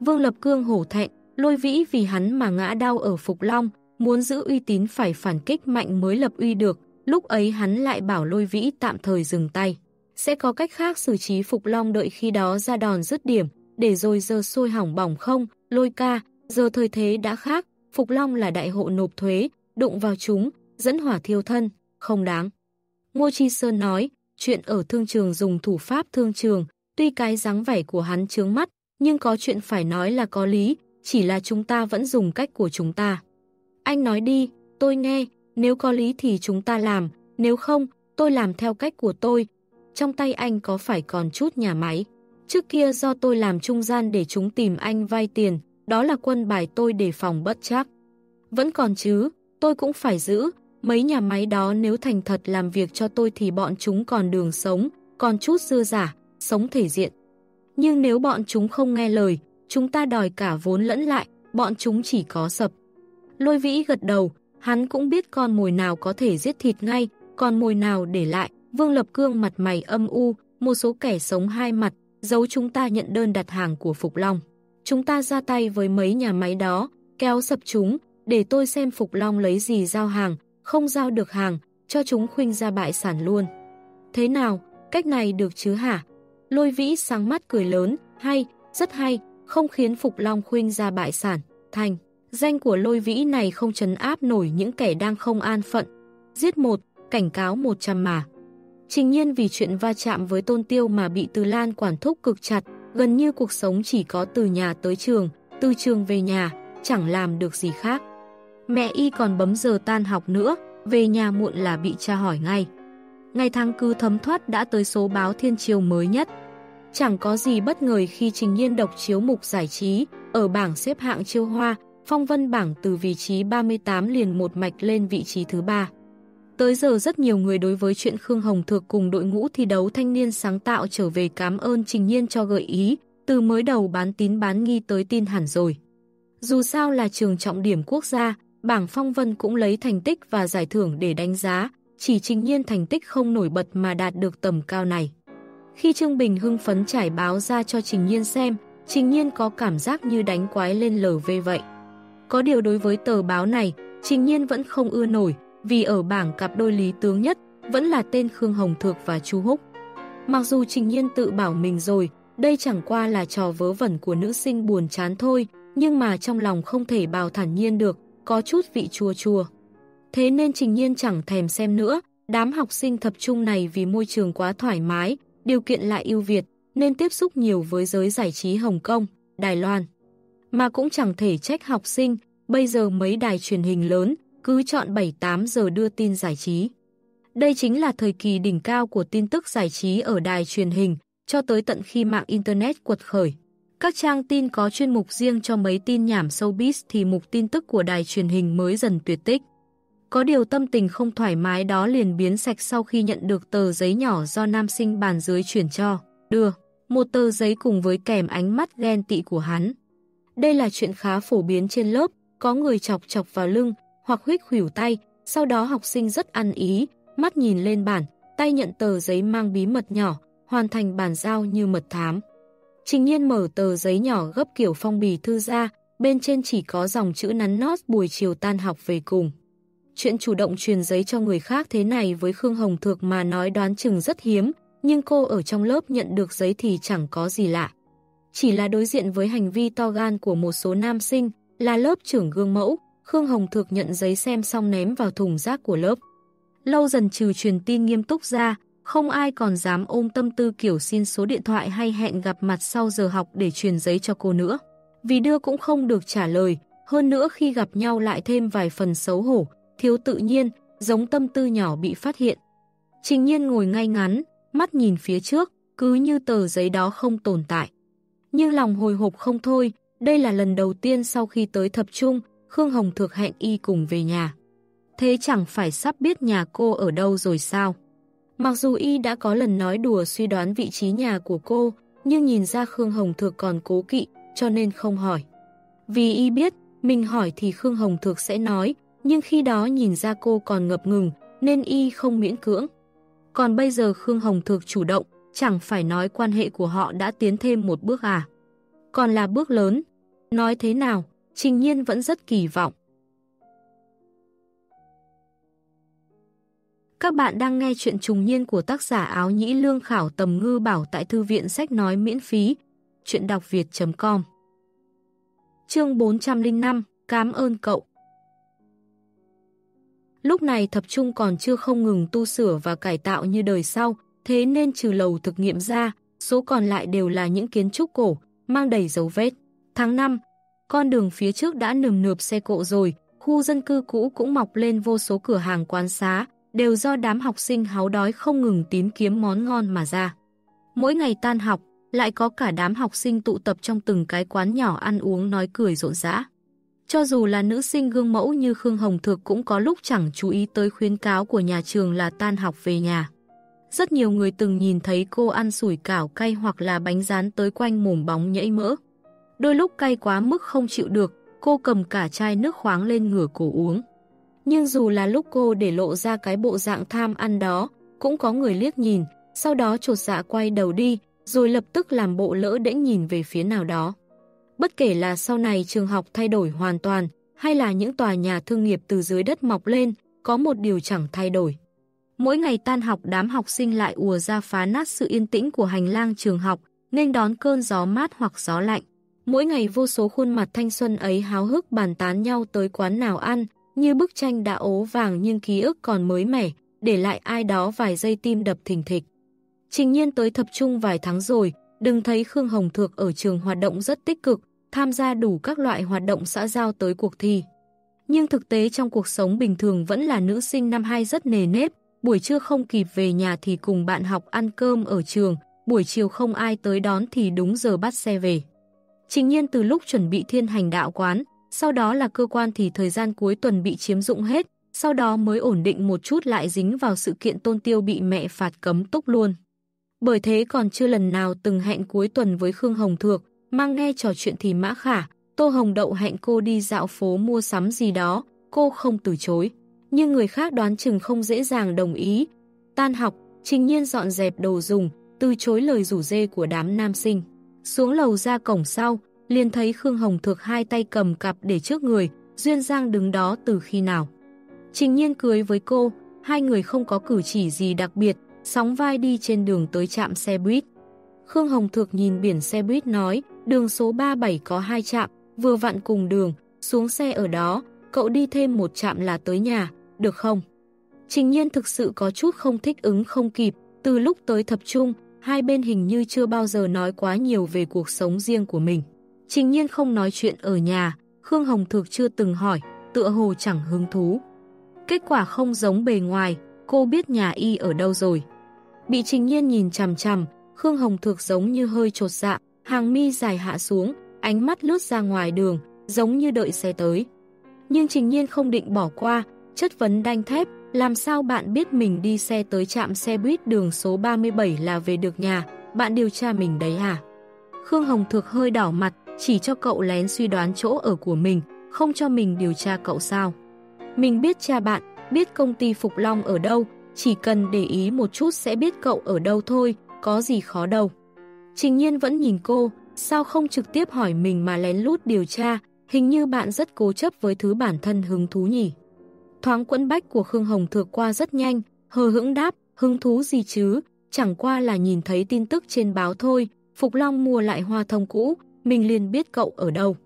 Vương Lập Cương hổ thẹn, lôi vĩ vì hắn mà ngã đau ở Phục Long, muốn giữ uy tín phải phản kích mạnh mới lập uy được, lúc ấy hắn lại bảo lôi vĩ tạm thời dừng tay. Sẽ có cách khác xử trí Phục Long đợi khi đó ra đòn dứt điểm, để rồi giờ sôi hỏng bỏng không, lôi ca, giờ thời thế đã khác, Phục Long là đại hộ nộp thuế, đụng vào chúng, dẫn hỏa thiêu thân, không đáng. Ngô Chi Sơn nói, chuyện ở thương trường dùng thủ pháp thương trường, tuy cái dáng vẻ của hắn chướng mắt, nhưng có chuyện phải nói là có lý, chỉ là chúng ta vẫn dùng cách của chúng ta. Anh nói đi, tôi nghe, nếu có lý thì chúng ta làm, nếu không, tôi làm theo cách của tôi. Trong tay anh có phải còn chút nhà máy. Trước kia do tôi làm trung gian để chúng tìm anh vay tiền, đó là quân bài tôi để phòng bất chắc. Vẫn còn chứ, tôi cũng phải giữ, mấy nhà máy đó nếu thành thật làm việc cho tôi thì bọn chúng còn đường sống, còn chút dưa giả, sống thể diện. Nhưng nếu bọn chúng không nghe lời, chúng ta đòi cả vốn lẫn lại, bọn chúng chỉ có sập. Lôi vĩ gật đầu, hắn cũng biết con mồi nào có thể giết thịt ngay, còn mồi nào để lại. Vương Lập Cương mặt mày âm u, một số kẻ sống hai mặt, giấu chúng ta nhận đơn đặt hàng của Phục Long. Chúng ta ra tay với mấy nhà máy đó, kéo sập chúng, để tôi xem Phục Long lấy gì giao hàng, không giao được hàng, cho chúng khuynh ra bại sản luôn. Thế nào, cách này được chứ hả? Lôi vĩ sáng mắt cười lớn, hay, rất hay, không khiến Phục Long khuynh ra bại sản, thành. Danh của lôi vĩ này không chấn áp nổi những kẻ đang không an phận. Giết một, cảnh cáo một trăm mà. Trình nhiên vì chuyện va chạm với tôn tiêu mà bị Từ Lan quản thúc cực chặt, gần như cuộc sống chỉ có từ nhà tới trường, từ trường về nhà, chẳng làm được gì khác. Mẹ y còn bấm giờ tan học nữa, về nhà muộn là bị cha hỏi ngay. Ngày tháng cứ thấm thoát đã tới số báo thiên triều mới nhất. Chẳng có gì bất ngờ khi Trình Nhiên độc chiếu mục giải trí, ở bảng xếp hạng chiêu hoa, phong vân bảng từ vị trí 38 liền một mạch lên vị trí thứ ba. Tới giờ rất nhiều người đối với chuyện Khương Hồng Thược cùng đội ngũ thi đấu thanh niên sáng tạo trở về cảm ơn Trình Nhiên cho gợi ý, từ mới đầu bán tín bán nghi tới tin hẳn rồi. Dù sao là trường trọng điểm quốc gia, bảng phong vân cũng lấy thành tích và giải thưởng để đánh giá, chỉ Trình Nhiên thành tích không nổi bật mà đạt được tầm cao này. Khi Trương Bình hưng phấn trải báo ra cho Trình Nhiên xem, Trình Nhiên có cảm giác như đánh quái lên LV vậy. Có điều đối với tờ báo này, Trình Nhiên vẫn không ưa nổi, vì ở bảng cặp đôi lý tướng nhất vẫn là tên Khương Hồng Thược và Chu Húc. Mặc dù Trình Nhiên tự bảo mình rồi, đây chẳng qua là trò vớ vẩn của nữ sinh buồn chán thôi, nhưng mà trong lòng không thể bào thản nhiên được, có chút vị chua chua. Thế nên Trình Nhiên chẳng thèm xem nữa, đám học sinh tập trung này vì môi trường quá thoải mái, điều kiện lại ưu việt, nên tiếp xúc nhiều với giới giải trí Hồng Kông, Đài Loan. Mà cũng chẳng thể trách học sinh, bây giờ mấy đài truyền hình lớn, cứ chọn 7-8 giờ đưa tin giải trí. Đây chính là thời kỳ đỉnh cao của tin tức giải trí ở đài truyền hình, cho tới tận khi mạng Internet quật khởi. Các trang tin có chuyên mục riêng cho mấy tin nhảm showbiz thì mục tin tức của đài truyền hình mới dần tuyệt tích. Có điều tâm tình không thoải mái đó liền biến sạch sau khi nhận được tờ giấy nhỏ do nam sinh bàn dưới chuyển cho, đưa, một tờ giấy cùng với kèm ánh mắt ghen tị của hắn. Đây là chuyện khá phổ biến trên lớp, có người chọc chọc vào lưng, hoặc huyết khủyểu tay, sau đó học sinh rất ăn ý, mắt nhìn lên bản, tay nhận tờ giấy mang bí mật nhỏ, hoàn thành bàn giao như mật thám. Trình nhiên mở tờ giấy nhỏ gấp kiểu phong bì thư ra, bên trên chỉ có dòng chữ nắn nót buổi chiều tan học về cùng. Chuyện chủ động truyền giấy cho người khác thế này với Khương Hồng Thược mà nói đoán chừng rất hiếm, nhưng cô ở trong lớp nhận được giấy thì chẳng có gì lạ. Chỉ là đối diện với hành vi to gan của một số nam sinh, là lớp trưởng gương mẫu, Khương Hồng Thược nhận giấy xem xong ném vào thùng rác của lớp. Lâu dần trừ truyền tin nghiêm túc ra, không ai còn dám ôm tâm tư kiểu xin số điện thoại hay hẹn gặp mặt sau giờ học để truyền giấy cho cô nữa. Vì đưa cũng không được trả lời, hơn nữa khi gặp nhau lại thêm vài phần xấu hổ, thiếu tự nhiên, giống tâm tư nhỏ bị phát hiện. Trình nhiên ngồi ngay ngắn, mắt nhìn phía trước, cứ như tờ giấy đó không tồn tại. Nhưng lòng hồi hộp không thôi, đây là lần đầu tiên sau khi tới thập trung, Khương Hồng Thược hẹn y cùng về nhà. Thế chẳng phải sắp biết nhà cô ở đâu rồi sao? Mặc dù y đã có lần nói đùa suy đoán vị trí nhà của cô, nhưng nhìn ra Khương Hồng Thược còn cố kỵ, cho nên không hỏi. Vì y biết, mình hỏi thì Khương Hồng Thược sẽ nói, nhưng khi đó nhìn ra cô còn ngập ngừng, nên y không miễn cưỡng. Còn bây giờ Khương Hồng Thược chủ động, chẳng phải nói quan hệ của họ đã tiến thêm một bước à. Còn là bước lớn. Nói thế nào, Trình Nhiên vẫn rất kỳ vọng. Các bạn đang nghe chuyện trùng niên của tác giả áo nhĩ lương khảo tầm ngư bảo tại thư viện sách nói miễn phí. Chuyện đọc việt.com Chương 405 Cám ơn cậu Lúc này thập trung còn chưa không ngừng tu sửa và cải tạo như đời sau, thế nên trừ lầu thực nghiệm ra, số còn lại đều là những kiến trúc cổ, mang đầy dấu vết. Tháng 5, con đường phía trước đã nườm nượp xe cộ rồi, khu dân cư cũ cũng mọc lên vô số cửa hàng quán xá, đều do đám học sinh háo đói không ngừng tìm kiếm món ngon mà ra. Mỗi ngày tan học, lại có cả đám học sinh tụ tập trong từng cái quán nhỏ ăn uống nói cười rộn rã. Cho dù là nữ sinh gương mẫu như Khương Hồng Thược cũng có lúc chẳng chú ý tới khuyến cáo của nhà trường là tan học về nhà. Rất nhiều người từng nhìn thấy cô ăn sủi cảo cay hoặc là bánh rán tới quanh mồm bóng nhẫy mỡ. Đôi lúc cay quá mức không chịu được, cô cầm cả chai nước khoáng lên ngửa cổ uống. Nhưng dù là lúc cô để lộ ra cái bộ dạng tham ăn đó, cũng có người liếc nhìn, sau đó trột dạ quay đầu đi, rồi lập tức làm bộ lỡ đễnh nhìn về phía nào đó. Bất kể là sau này trường học thay đổi hoàn toàn, hay là những tòa nhà thương nghiệp từ dưới đất mọc lên, có một điều chẳng thay đổi. Mỗi ngày tan học đám học sinh lại ùa ra phá nát sự yên tĩnh của hành lang trường học, nên đón cơn gió mát hoặc gió lạnh. Mỗi ngày vô số khuôn mặt thanh xuân ấy háo hức bàn tán nhau tới quán nào ăn, như bức tranh đã ố vàng nhưng ký ức còn mới mẻ, để lại ai đó vài giây tim đập thình thịch. Trình nhiên tới thập trung vài tháng rồi, đừng thấy Khương Hồng Thược ở trường hoạt động rất tích cực, tham gia đủ các loại hoạt động xã giao tới cuộc thi. Nhưng thực tế trong cuộc sống bình thường vẫn là nữ sinh năm 2 rất nề nếp, buổi trưa không kịp về nhà thì cùng bạn học ăn cơm ở trường, buổi chiều không ai tới đón thì đúng giờ bắt xe về. Trình nhiên từ lúc chuẩn bị thiên hành đạo quán, sau đó là cơ quan thì thời gian cuối tuần bị chiếm dụng hết, sau đó mới ổn định một chút lại dính vào sự kiện tôn tiêu bị mẹ phạt cấm túc luôn. Bởi thế còn chưa lần nào từng hẹn cuối tuần với Khương Hồng Thược, mang nghe trò chuyện thì mã khả, Tô Hồng Đậu hẹn cô đi dạo phố mua sắm gì đó, cô không từ chối. Nhưng người khác đoán chừng không dễ dàng đồng ý. Tan học, trình nhiên dọn dẹp đồ dùng, từ chối lời rủ dê của đám nam sinh. Xuống lầu ra cổng sau, liền thấy Khương Hồng Thược hai tay cầm cặp để trước người, Duyên Giang đứng đó từ khi nào. Trình nhiên cưới với cô, hai người không có cử chỉ gì đặc biệt, sóng vai đi trên đường tới trạm xe buýt. Khương Hồng Thược nhìn biển xe buýt nói, đường số 37 có hai trạm, vừa vặn cùng đường, xuống xe ở đó, cậu đi thêm một trạm là tới nhà, được không? Trình nhiên thực sự có chút không thích ứng không kịp, từ lúc tới tập trung, hai bên hình như chưa bao giờ nói quá nhiều về cuộc sống riêng của mình. Trình nhiên không nói chuyện ở nhà, Khương Hồng Thược chưa từng hỏi, tựa hồ chẳng hứng thú. Kết quả không giống bề ngoài, cô biết nhà y ở đâu rồi. Bị trình nhiên nhìn chằm chằm, Khương Hồng Thược giống như hơi trột dạ, hàng mi dài hạ xuống, ánh mắt lướt ra ngoài đường, giống như đợi xe tới. Nhưng trình nhiên không định bỏ qua, chất vấn đanh thép, làm sao bạn biết mình đi xe tới trạm xe buýt đường số 37 là về được nhà, bạn điều tra mình đấy hả? Khương Hồng Thược hơi đỏ mặt, chỉ cho cậu lén suy đoán chỗ ở của mình, không cho mình điều tra cậu sao. Mình biết cha bạn, biết công ty Phục Long ở đâu, chỉ cần để ý một chút sẽ biết cậu ở đâu thôi, có gì khó đâu. Trình nhiên vẫn nhìn cô, sao không trực tiếp hỏi mình mà lén lút điều tra, hình như bạn rất cố chấp với thứ bản thân hứng thú nhỉ. Thoáng quẫn bách của Khương Hồng thược qua rất nhanh, hờ hững đáp, hứng thú gì chứ, chẳng qua là nhìn thấy tin tức trên báo thôi, Phục Long mua lại hoa thông cũ, mình liền biết cậu ở đâu.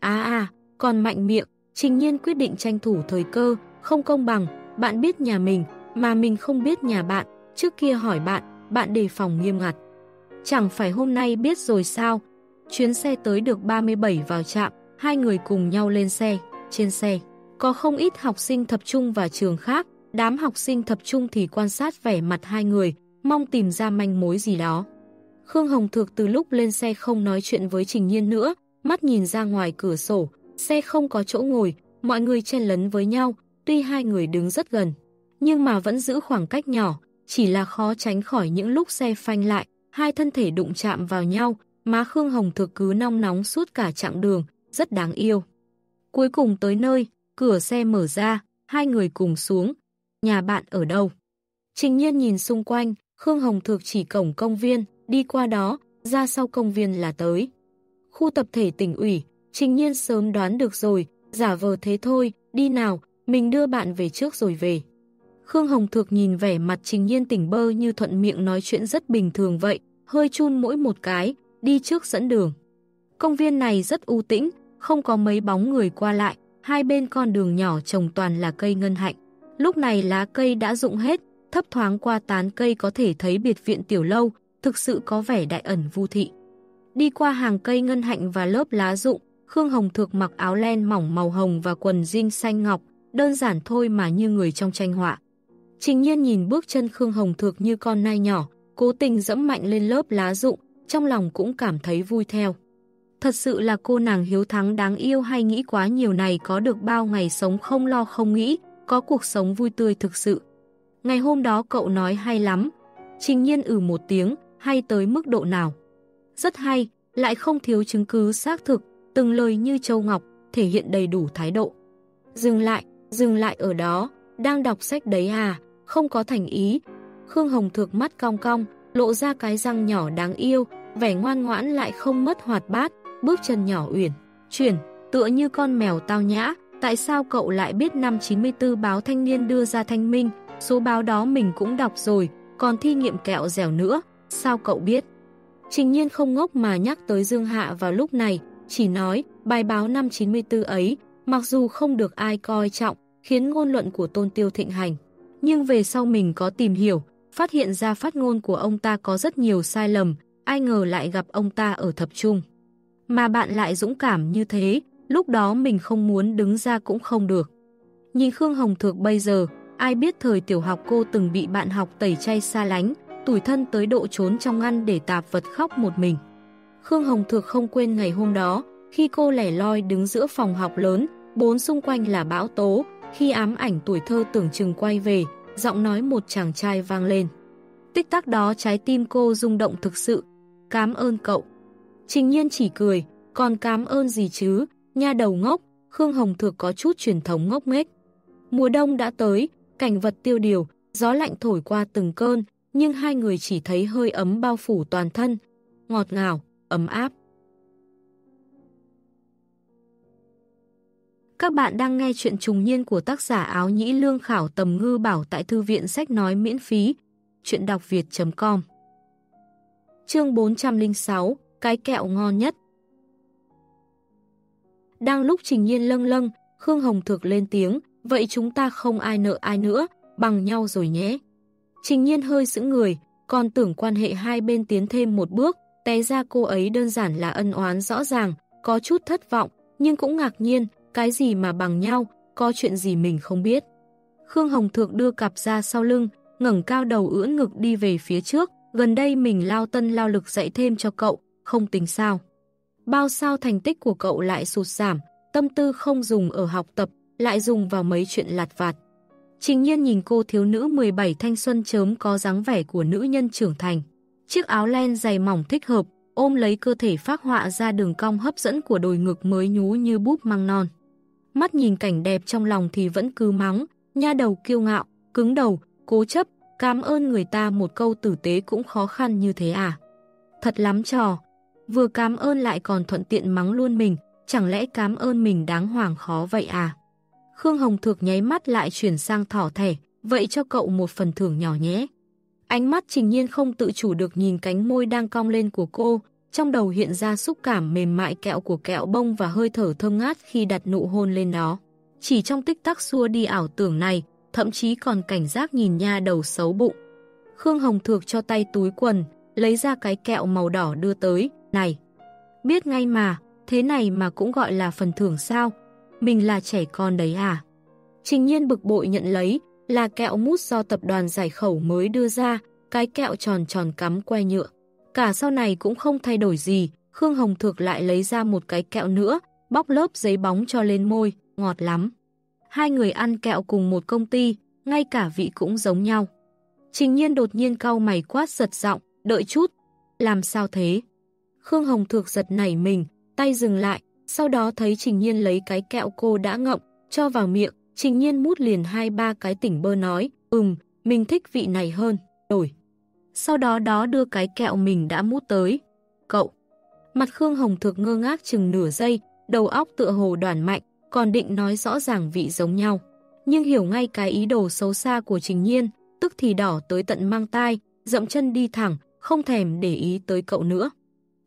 À à, còn mạnh miệng, trình nhiên quyết định tranh thủ thời cơ, không công bằng, bạn biết nhà mình, mà mình không biết nhà bạn, trước kia hỏi bạn, bạn đề phòng nghiêm ngặt. Chẳng phải hôm nay biết rồi sao? Chuyến xe tới được 37 vào trạm, hai người cùng nhau lên xe, trên xe. Có không ít học sinh tập trung vào trường khác, đám học sinh tập trung thì quan sát vẻ mặt hai người, mong tìm ra manh mối gì đó. Khương Hồng Thược từ lúc lên xe không nói chuyện với Trình Nhiên nữa, mắt nhìn ra ngoài cửa sổ, xe không có chỗ ngồi, mọi người chen lấn với nhau, tuy hai người đứng rất gần, nhưng mà vẫn giữ khoảng cách nhỏ, chỉ là khó tránh khỏi những lúc xe phanh lại, hai thân thể đụng chạm vào nhau, má Khương Hồng Thược cứ nong nóng suốt cả chặng đường, rất đáng yêu. Cuối cùng tới nơi, cửa xe mở ra, hai người cùng xuống. Nhà bạn ở đâu? Trình nhiên nhìn xung quanh, Khương Hồng Thược chỉ cổng công viên, đi qua đó, ra sau công viên là tới. Khu tập thể tỉnh ủy, Trình nhiên sớm đoán được rồi, giả vờ thế thôi, đi nào, mình đưa bạn về trước rồi về. Khương Hồng Thược nhìn vẻ mặt Trình nhiên tỉnh bơ như thuận miệng nói chuyện rất bình thường vậy, hơi chun mỗi một cái, đi trước dẫn đường. Công viên này rất u tĩnh, không có mấy bóng người qua lại, hai bên con đường nhỏ trồng toàn là cây ngân hạnh. Lúc này lá cây đã rụng hết, thấp thoáng qua tán cây có thể thấy biệt viện tiểu lâu, thực sự có vẻ đại ẩn vu thị. Đi qua hàng cây ngân hạnh và lớp lá rụng, Khương Hồng Thược mặc áo len mỏng màu hồng và quần jean xanh ngọc, đơn giản thôi mà như người trong tranh họa. Trình nhiên nhìn bước chân Khương Hồng Thược như con nai nhỏ, cố tình dẫm mạnh lên lớp lá rụng, trong lòng cũng cảm thấy vui theo. Thật sự là cô nàng hiếu thắng đáng yêu hay nghĩ quá nhiều này có được bao ngày sống không lo không nghĩ, có cuộc sống vui tươi thực sự. Ngày hôm đó cậu nói hay lắm. Trình nhiên ử ừ một tiếng, hay tới mức độ nào. Rất hay, lại không thiếu chứng cứ xác thực, từng lời như châu ngọc, thể hiện đầy đủ thái độ. Dừng lại, dừng lại ở đó, đang đọc sách đấy à, không có thành ý. Khương Hồng thược mắt cong cong, lộ ra cái răng nhỏ đáng yêu, vẻ ngoan ngoãn lại không mất hoạt bát, bước chân nhỏ uyển, chuyển, tựa như con mèo tao nhã. Tại sao cậu lại biết năm 94 báo thanh niên đưa ra thanh minh, số báo đó mình cũng đọc rồi, còn thi nghiệm kẹo dẻo nữa, sao cậu biết? Trình nhiên không ngốc mà nhắc tới Dương Hạ vào lúc này, chỉ nói bài báo năm 94 ấy, mặc dù không được ai coi trọng, khiến ngôn luận của tôn tiêu thịnh hành. Nhưng về sau mình có tìm hiểu, phát hiện ra phát ngôn của ông ta có rất nhiều sai lầm, ai ngờ lại gặp ông ta ở thập trung. Mà bạn lại dũng cảm như thế, lúc đó mình không muốn đứng ra cũng không được. Nhìn Khương Hồng Thược bây giờ, ai biết thời tiểu học cô từng bị bạn học tẩy chay xa lánh, tủi thân tới độ trốn trong ngăn để tạp vật khóc một mình. Khương Hồng Thược không quên ngày hôm đó, khi cô lẻ loi đứng giữa phòng học lớn, bốn xung quanh là bão tố, khi ám ảnh tuổi thơ tưởng chừng quay về, giọng nói một chàng trai vang lên. Tích tắc đó trái tim cô rung động thực sự. Cám ơn cậu. Trình nhiên chỉ cười, còn cám ơn gì chứ, nha đầu ngốc, Khương Hồng Thược có chút truyền thống ngốc nghếch. Mùa đông đã tới, cảnh vật tiêu điều, gió lạnh thổi qua từng cơn, nhưng hai người chỉ thấy hơi ấm bao phủ toàn thân, ngọt ngào, ấm áp. Các bạn đang nghe chuyện trùng niên của tác giả áo nhĩ lương khảo tầm ngư bảo tại thư viện sách nói miễn phí. Chuyện đọc việt.com Chương 406 Cái kẹo ngon nhất Đang lúc trình nhiên lâng lâng, Khương Hồng Thực lên tiếng, vậy chúng ta không ai nợ ai nữa, bằng nhau rồi nhé. Trình nhiên hơi sững người, còn tưởng quan hệ hai bên tiến thêm một bước, té ra cô ấy đơn giản là ân oán rõ ràng, có chút thất vọng, nhưng cũng ngạc nhiên, cái gì mà bằng nhau, có chuyện gì mình không biết. Khương Hồng Thượng đưa cặp ra sau lưng, ngẩng cao đầu ưỡn ngực đi về phía trước, gần đây mình lao tân lao lực dạy thêm cho cậu, không tính sao. Bao sao thành tích của cậu lại sụt giảm, tâm tư không dùng ở học tập, lại dùng vào mấy chuyện lặt vặt. Trình nhiên nhìn cô thiếu nữ 17 thanh xuân chớm có dáng vẻ của nữ nhân trưởng thành. Chiếc áo len dày mỏng thích hợp, ôm lấy cơ thể phác họa ra đường cong hấp dẫn của đồi ngực mới nhú như búp măng non. Mắt nhìn cảnh đẹp trong lòng thì vẫn cứ mắng, nha đầu kiêu ngạo, cứng đầu, cố chấp, cảm ơn người ta một câu tử tế cũng khó khăn như thế à. Thật lắm trò, vừa cảm ơn lại còn thuận tiện mắng luôn mình, chẳng lẽ cảm ơn mình đáng hoàng khó vậy à. Khương Hồng Thược nháy mắt lại chuyển sang thỏ thẻ, vậy cho cậu một phần thưởng nhỏ nhé. Ánh mắt trình nhiên không tự chủ được nhìn cánh môi đang cong lên của cô, trong đầu hiện ra xúc cảm mềm mại kẹo của kẹo bông và hơi thở thơm ngát khi đặt nụ hôn lên đó. Chỉ trong tích tắc xua đi ảo tưởng này, thậm chí còn cảnh giác nhìn nha đầu xấu bụng. Khương Hồng Thược cho tay túi quần, lấy ra cái kẹo màu đỏ đưa tới, này. Biết ngay mà, thế này mà cũng gọi là phần thưởng sao? Mình là trẻ con đấy à? Trình nhiên bực bội nhận lấy, là kẹo mút do tập đoàn giải khẩu mới đưa ra, cái kẹo tròn tròn cắm que nhựa. Cả sau này cũng không thay đổi gì, Khương Hồng Thược lại lấy ra một cái kẹo nữa, bóc lớp giấy bóng cho lên môi, ngọt lắm. Hai người ăn kẹo cùng một công ty, ngay cả vị cũng giống nhau. Trình nhiên đột nhiên cau mày quát giật giọng, đợi chút. Làm sao thế? Khương Hồng Thược giật nảy mình, tay dừng lại, sau đó thấy Trình Nhiên lấy cái kẹo cô đã ngậm, cho vào miệng, Trình Nhiên mút liền hai ba cái tỉnh bơ nói, ừm, mình thích vị này hơn, đổi. Sau đó đó đưa cái kẹo mình đã mút tới. Cậu. Mặt Khương Hồng Thực ngơ ngác chừng nửa giây, đầu óc tựa hồ đoàn mạnh, còn định nói rõ ràng vị giống nhau. Nhưng hiểu ngay cái ý đồ xấu xa của Trình Nhiên, tức thì đỏ tới tận mang tai, dậm chân đi thẳng, không thèm để ý tới cậu nữa.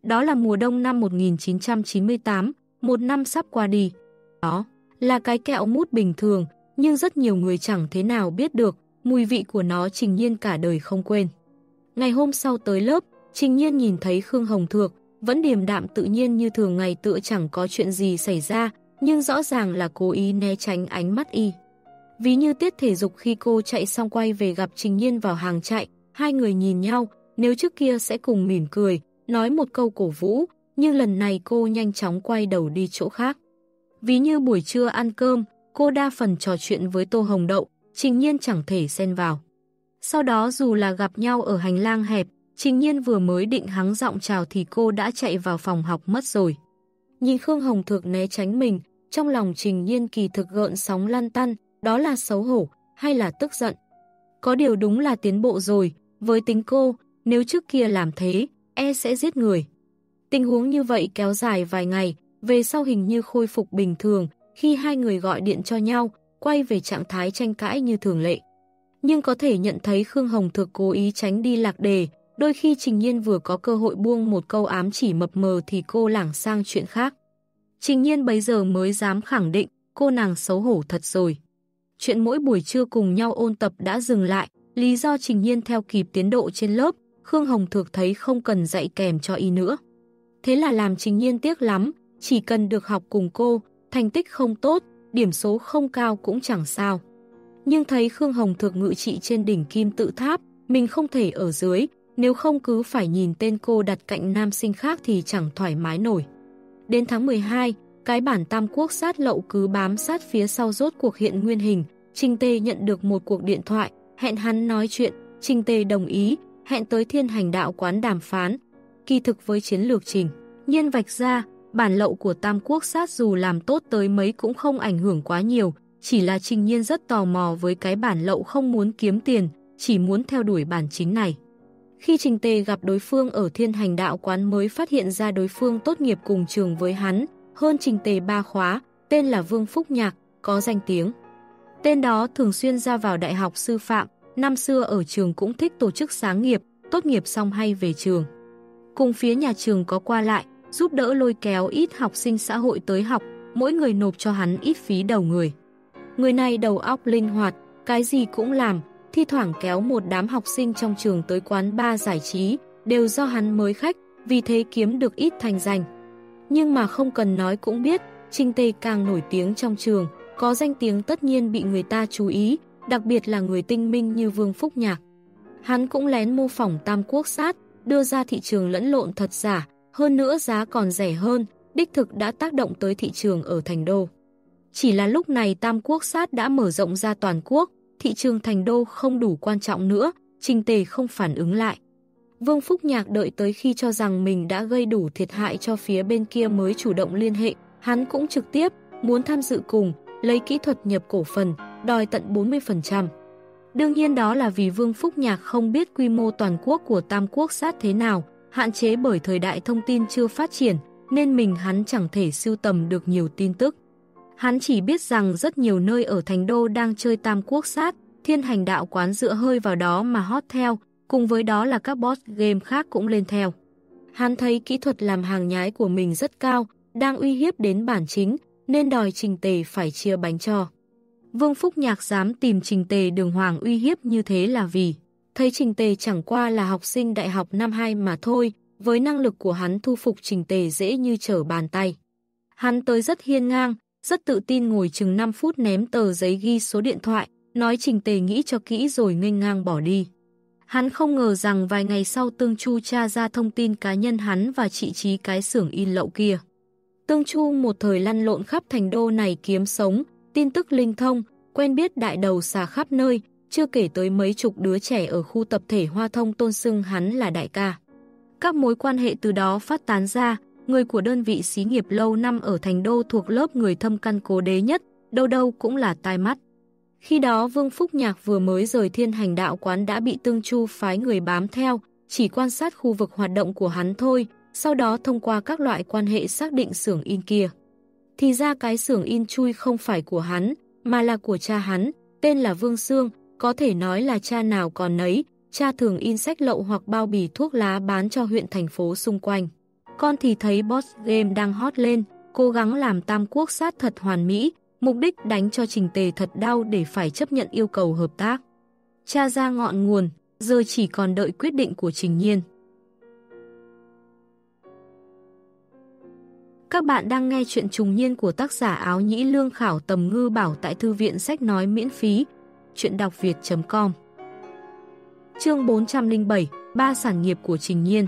Đó là mùa đông năm 1998, một năm sắp qua đi. Đó là cái kẹo mút bình thường, nhưng rất nhiều người chẳng thế nào biết được, mùi vị của nó Trình Nhiên cả đời không quên. Ngày hôm sau tới lớp, Trình Nhiên nhìn thấy Khương Hồng Thược, vẫn điềm đạm tự nhiên như thường ngày tựa chẳng có chuyện gì xảy ra, nhưng rõ ràng là cố ý né tránh ánh mắt y. Ví như tiết thể dục khi cô chạy xong quay về gặp Trình Nhiên vào hàng chạy, hai người nhìn nhau, nếu trước kia sẽ cùng mỉm cười, nói một câu cổ vũ, nhưng lần này cô nhanh chóng quay đầu đi chỗ khác. Ví như buổi trưa ăn cơm, cô đa phần trò chuyện với Tô Hồng Đậu, Trình Nhiên chẳng thể xen vào. Sau đó dù là gặp nhau ở hành lang hẹp, Trình Nhiên vừa mới định hắng giọng chào thì cô đã chạy vào phòng học mất rồi. Nhìn Khương Hồng Thược né tránh mình, trong lòng Trình Nhiên kỳ thực gợn sóng lan tăn, đó là xấu hổ hay là tức giận. Có điều đúng là tiến bộ rồi, với tính cô, nếu trước kia làm thế, e sẽ giết người. Tình huống như vậy kéo dài vài ngày, về sau hình như khôi phục bình thường, khi hai người gọi điện cho nhau, quay về trạng thái tranh cãi như thường lệ. Nhưng có thể nhận thấy Khương Hồng thực cố ý tránh đi lạc đề, đôi khi Trình Nhiên vừa có cơ hội buông một câu ám chỉ mập mờ thì cô lảng sang chuyện khác. Trình Nhiên bây giờ mới dám khẳng định, cô nàng xấu hổ thật rồi. Chuyện mỗi buổi trưa cùng nhau ôn tập đã dừng lại, lý do Trình Nhiên theo kịp tiến độ trên lớp, Khương Hồng Thược thấy không cần dạy kèm cho y nữa. Thế là làm chính Nhiên tiếc lắm, chỉ cần được học cùng cô, thành tích không tốt, điểm số không cao cũng chẳng sao. Nhưng thấy Khương Hồng thực ngự trị trên đỉnh kim tự tháp, mình không thể ở dưới, nếu không cứ phải nhìn tên cô đặt cạnh nam sinh khác thì chẳng thoải mái nổi. Đến tháng 12, Cái bản tam quốc sát lậu cứ bám sát phía sau rốt cuộc hiện nguyên hình, trinh tê nhận được một cuộc điện thoại, hẹn hắn nói chuyện, trinh tê đồng ý, hẹn tới thiên hành đạo quán đàm phán. Kỳ thực với chiến lược trình, nhiên vạch ra, bản lậu của tam quốc sát dù làm tốt tới mấy cũng không ảnh hưởng quá nhiều, chỉ là trình nhiên rất tò mò với cái bản lậu không muốn kiếm tiền, chỉ muốn theo đuổi bản chính này. Khi Trình Tề gặp đối phương ở thiên hành đạo quán mới phát hiện ra đối phương tốt nghiệp cùng trường với hắn, hơn Trình Tề ba khóa, tên là Vương Phúc Nhạc, có danh tiếng. Tên đó thường xuyên ra vào đại học sư phạm, năm xưa ở trường cũng thích tổ chức sáng nghiệp, tốt nghiệp xong hay về trường. Cùng phía nhà trường có qua lại, giúp đỡ lôi kéo ít học sinh xã hội tới học, mỗi người nộp cho hắn ít phí đầu người. Người này đầu óc linh hoạt, cái gì cũng làm, thi thoảng kéo một đám học sinh trong trường tới quán bar giải trí, đều do hắn mới khách, vì thế kiếm được ít thành danh. Nhưng mà không cần nói cũng biết, Trinh Tây càng nổi tiếng trong trường, có danh tiếng tất nhiên bị người ta chú ý, đặc biệt là người tinh minh như Vương Phúc Nhạc. Hắn cũng lén mô phỏng tam quốc sát, đưa ra thị trường lẫn lộn thật giả, hơn nữa giá còn rẻ hơn, đích thực đã tác động tới thị trường ở thành đô. Chỉ là lúc này tam quốc sát đã mở rộng ra toàn quốc, thị trường thành đô không đủ quan trọng nữa, trình tề không phản ứng lại. Vương Phúc Nhạc đợi tới khi cho rằng mình đã gây đủ thiệt hại cho phía bên kia mới chủ động liên hệ, hắn cũng trực tiếp muốn tham dự cùng, lấy kỹ thuật nhập cổ phần, đòi tận 40%. Đương nhiên đó là vì Vương Phúc Nhạc không biết quy mô toàn quốc của Tam Quốc sát thế nào, hạn chế bởi thời đại thông tin chưa phát triển, nên mình hắn chẳng thể sưu tầm được nhiều tin tức. Hắn chỉ biết rằng rất nhiều nơi ở Thành Đô đang chơi Tam Quốc sát, thiên hành đạo quán dựa hơi vào đó mà hot theo, cùng với đó là các boss game khác cũng lên theo. Hắn thấy kỹ thuật làm hàng nhái của mình rất cao, đang uy hiếp đến bản chính, nên đòi Trình Tề phải chia bánh cho. Vương Phúc Nhạc dám tìm Trình Tề đường hoàng uy hiếp như thế là vì thấy Trình Tề chẳng qua là học sinh đại học năm 2 mà thôi, với năng lực của hắn thu phục Trình Tề dễ như trở bàn tay. Hắn tới rất hiên ngang, rất tự tin ngồi chừng 5 phút ném tờ giấy ghi số điện thoại, nói Trình Tề nghĩ cho kỹ rồi nghênh ngang bỏ đi. Hắn không ngờ rằng vài ngày sau Tương Chu tra ra thông tin cá nhân hắn và trị trí cái xưởng in lậu kia. Tương Chu một thời lăn lộn khắp thành đô này kiếm sống, tin tức linh thông, quen biết đại đầu xà khắp nơi, chưa kể tới mấy chục đứa trẻ ở khu tập thể Hoa Thông tôn xưng hắn là đại ca. Các mối quan hệ từ đó phát tán ra, người của đơn vị xí nghiệp lâu năm ở thành đô thuộc lớp người thâm căn cố đế nhất, đâu đâu cũng là tai mắt. Khi đó Vương Phúc Nhạc vừa mới rời thiên hành đạo quán đã bị Tương Chu phái người bám theo, chỉ quan sát khu vực hoạt động của hắn thôi, sau đó thông qua các loại quan hệ xác định xưởng in kia. Thì ra cái xưởng in chui không phải của hắn, mà là của cha hắn, tên là Vương Sương, có thể nói là cha nào còn nấy, cha thường in sách lậu hoặc bao bì thuốc lá bán cho huyện thành phố xung quanh. Con thì thấy boss game đang hot lên, cố gắng làm tam quốc sát thật hoàn mỹ, mục đích đánh cho trình tề thật đau để phải chấp nhận yêu cầu hợp tác. Cha ra ngọn nguồn, giờ chỉ còn đợi quyết định của trình nhiên. Các bạn đang nghe chuyện trùng niên của tác giả áo nhĩ lương khảo tầm ngư bảo tại thư viện sách nói miễn phí. Chuyện đọc việt.com Chương 407 Ba sản nghiệp của Trình Nhiên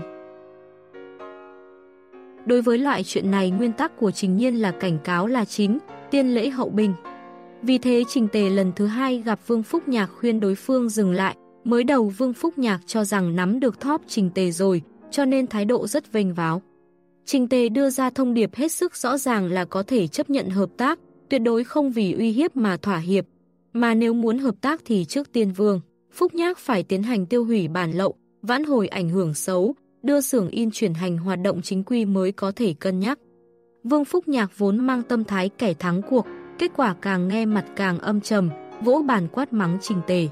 Đối với loại chuyện này nguyên tắc của Trình Nhiên là cảnh cáo là chính, tiên lễ hậu binh. Vì thế Trình Tề lần thứ hai gặp Vương Phúc Nhạc khuyên đối phương dừng lại, mới đầu Vương Phúc Nhạc cho rằng nắm được thóp Trình Tề rồi, cho nên thái độ rất vênh váo. Trình Tề đưa ra thông điệp hết sức rõ ràng là có thể chấp nhận hợp tác, tuyệt đối không vì uy hiếp mà thỏa hiệp, mà nếu muốn hợp tác thì trước tiên vương, Phúc Nhác phải tiến hành tiêu hủy bản lậu, vãn hồi ảnh hưởng xấu, đưa xưởng in chuyển hành hoạt động chính quy mới có thể cân nhắc. Vương Phúc Nhạc vốn mang tâm thái kẻ thắng cuộc, kết quả càng nghe mặt càng âm trầm, vỗ bàn quát mắng Trình Tề.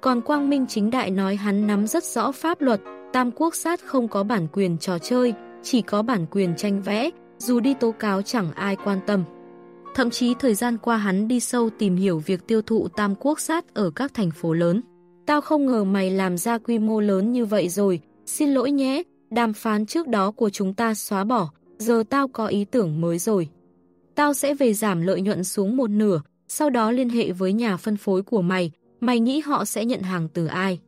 Còn Quang Minh chính đại nói hắn nắm rất rõ pháp luật, Tam Quốc sát không có bản quyền trò chơi, chỉ có bản quyền tranh vẽ, dù đi tố cáo chẳng ai quan tâm. Thậm chí thời gian qua hắn đi sâu tìm hiểu việc tiêu thụ tam quốc sát ở các thành phố lớn. Tao không ngờ mày làm ra quy mô lớn như vậy rồi, xin lỗi nhé, đàm phán trước đó của chúng ta xóa bỏ, giờ tao có ý tưởng mới rồi. Tao sẽ về giảm lợi nhuận xuống một nửa, sau đó liên hệ với nhà phân phối của mày, mày nghĩ họ sẽ nhận hàng từ ai.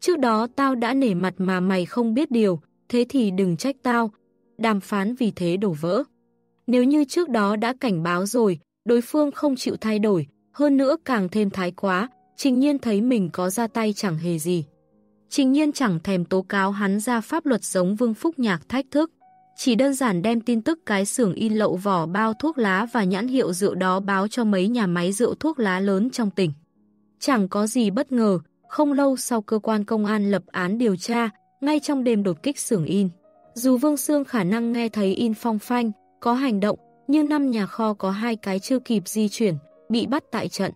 Trước đó tao đã nể mặt mà mày không biết điều, thế thì đừng trách tao. Đàm phán vì thế đổ vỡ. Nếu như trước đó đã cảnh báo rồi, đối phương không chịu thay đổi, hơn nữa càng thêm thái quá, trình nhiên thấy mình có ra tay chẳng hề gì. Trình nhiên chẳng thèm tố cáo hắn ra pháp luật giống Vương Phúc Nhạc thách thức. Chỉ đơn giản đem tin tức cái xưởng in lậu vỏ bao thuốc lá và nhãn hiệu rượu đó báo cho mấy nhà máy rượu thuốc lá lớn trong tỉnh. Chẳng có gì bất ngờ, không lâu sau cơ quan công an lập án điều tra, ngay trong đêm đột kích xưởng in. Dù Vương Sương khả năng nghe thấy in phong phanh, có hành động, nhưng năm nhà kho có hai cái chưa kịp di chuyển, bị bắt tại trận.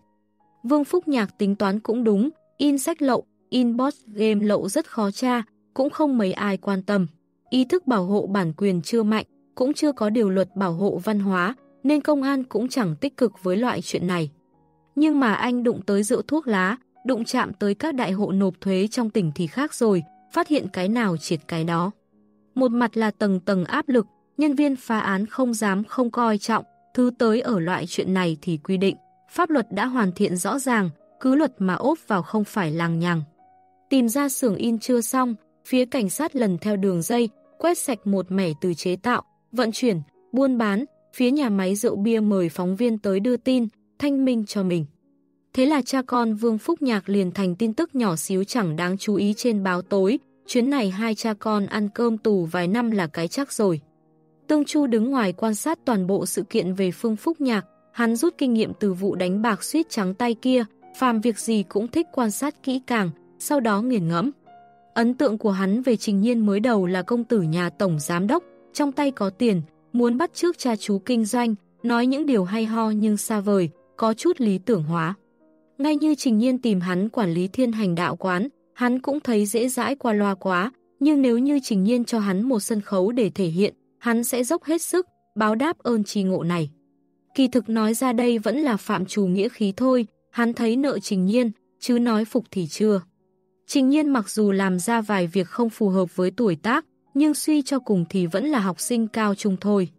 Vương Phúc Nhạc tính toán cũng đúng, in sách lậu, in boss game lậu rất khó tra, cũng không mấy ai quan tâm. Ý thức bảo hộ bản quyền chưa mạnh, cũng chưa có điều luật bảo hộ văn hóa, nên công an cũng chẳng tích cực với loại chuyện này. Nhưng mà anh đụng tới rượu thuốc lá, đụng chạm tới các đại hộ nộp thuế trong tỉnh thì khác rồi, phát hiện cái nào triệt cái đó. Một mặt là tầng tầng áp lực, nhân viên phá án không dám không coi trọng, thứ tới ở loại chuyện này thì quy định. Pháp luật đã hoàn thiện rõ ràng, cứ luật mà ốp vào không phải làng nhằng. Tìm ra xưởng in chưa xong, phía cảnh sát lần theo đường dây, quét sạch một mẻ từ chế tạo, vận chuyển, buôn bán, phía nhà máy rượu bia mời phóng viên tới đưa tin, thanh minh cho mình. Thế là cha con Vương Phúc Nhạc liền thành tin tức nhỏ xíu chẳng đáng chú ý trên báo tối, chuyến này hai cha con ăn cơm tù vài năm là cái chắc rồi. Tương Chu đứng ngoài quan sát toàn bộ sự kiện về Phương Phúc Nhạc, hắn rút kinh nghiệm từ vụ đánh bạc suýt trắng tay kia, phàm việc gì cũng thích quan sát kỹ càng, sau đó nghiền ngẫm. Ấn tượng của hắn về Trình Nhiên mới đầu là công tử nhà tổng giám đốc, trong tay có tiền, muốn bắt trước cha chú kinh doanh, nói những điều hay ho nhưng xa vời, có chút lý tưởng hóa. Ngay như Trình Nhiên tìm hắn quản lý thiên hành đạo quán, hắn cũng thấy dễ dãi qua loa quá, nhưng nếu như Trình Nhiên cho hắn một sân khấu để thể hiện, hắn sẽ dốc hết sức, báo đáp ơn trì ngộ này. Kỳ thực nói ra đây vẫn là phạm trù nghĩa khí thôi, hắn thấy nợ Trình Nhiên, chứ nói phục thì chưa. Trình Nhiên mặc dù làm ra vài việc không phù hợp với tuổi tác, nhưng suy cho cùng thì vẫn là học sinh cao trung thôi.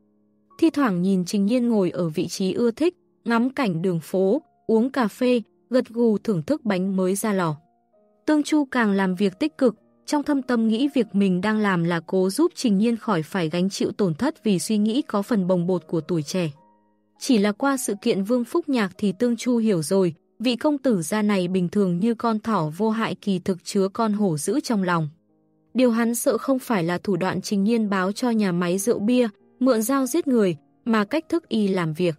Thi thoảng nhìn Trình Nhiên ngồi ở vị trí ưa thích, ngắm cảnh đường phố, uống cà phê, gật gù thưởng thức bánh mới ra lò. Tương Chu càng làm việc tích cực, trong thâm tâm nghĩ việc mình đang làm là cố giúp Trình Nhiên khỏi phải gánh chịu tổn thất vì suy nghĩ có phần bồng bột của tuổi trẻ. Chỉ là qua sự kiện Vương Phúc Nhạc thì Tương Chu hiểu rồi, vị công tử gia này bình thường như con thỏ vô hại kỳ thực chứa con hổ dữ trong lòng. Điều hắn sợ không phải là thủ đoạn Trình Nhiên báo cho nhà máy rượu bia, mượn dao giết người, mà cách thức y làm việc.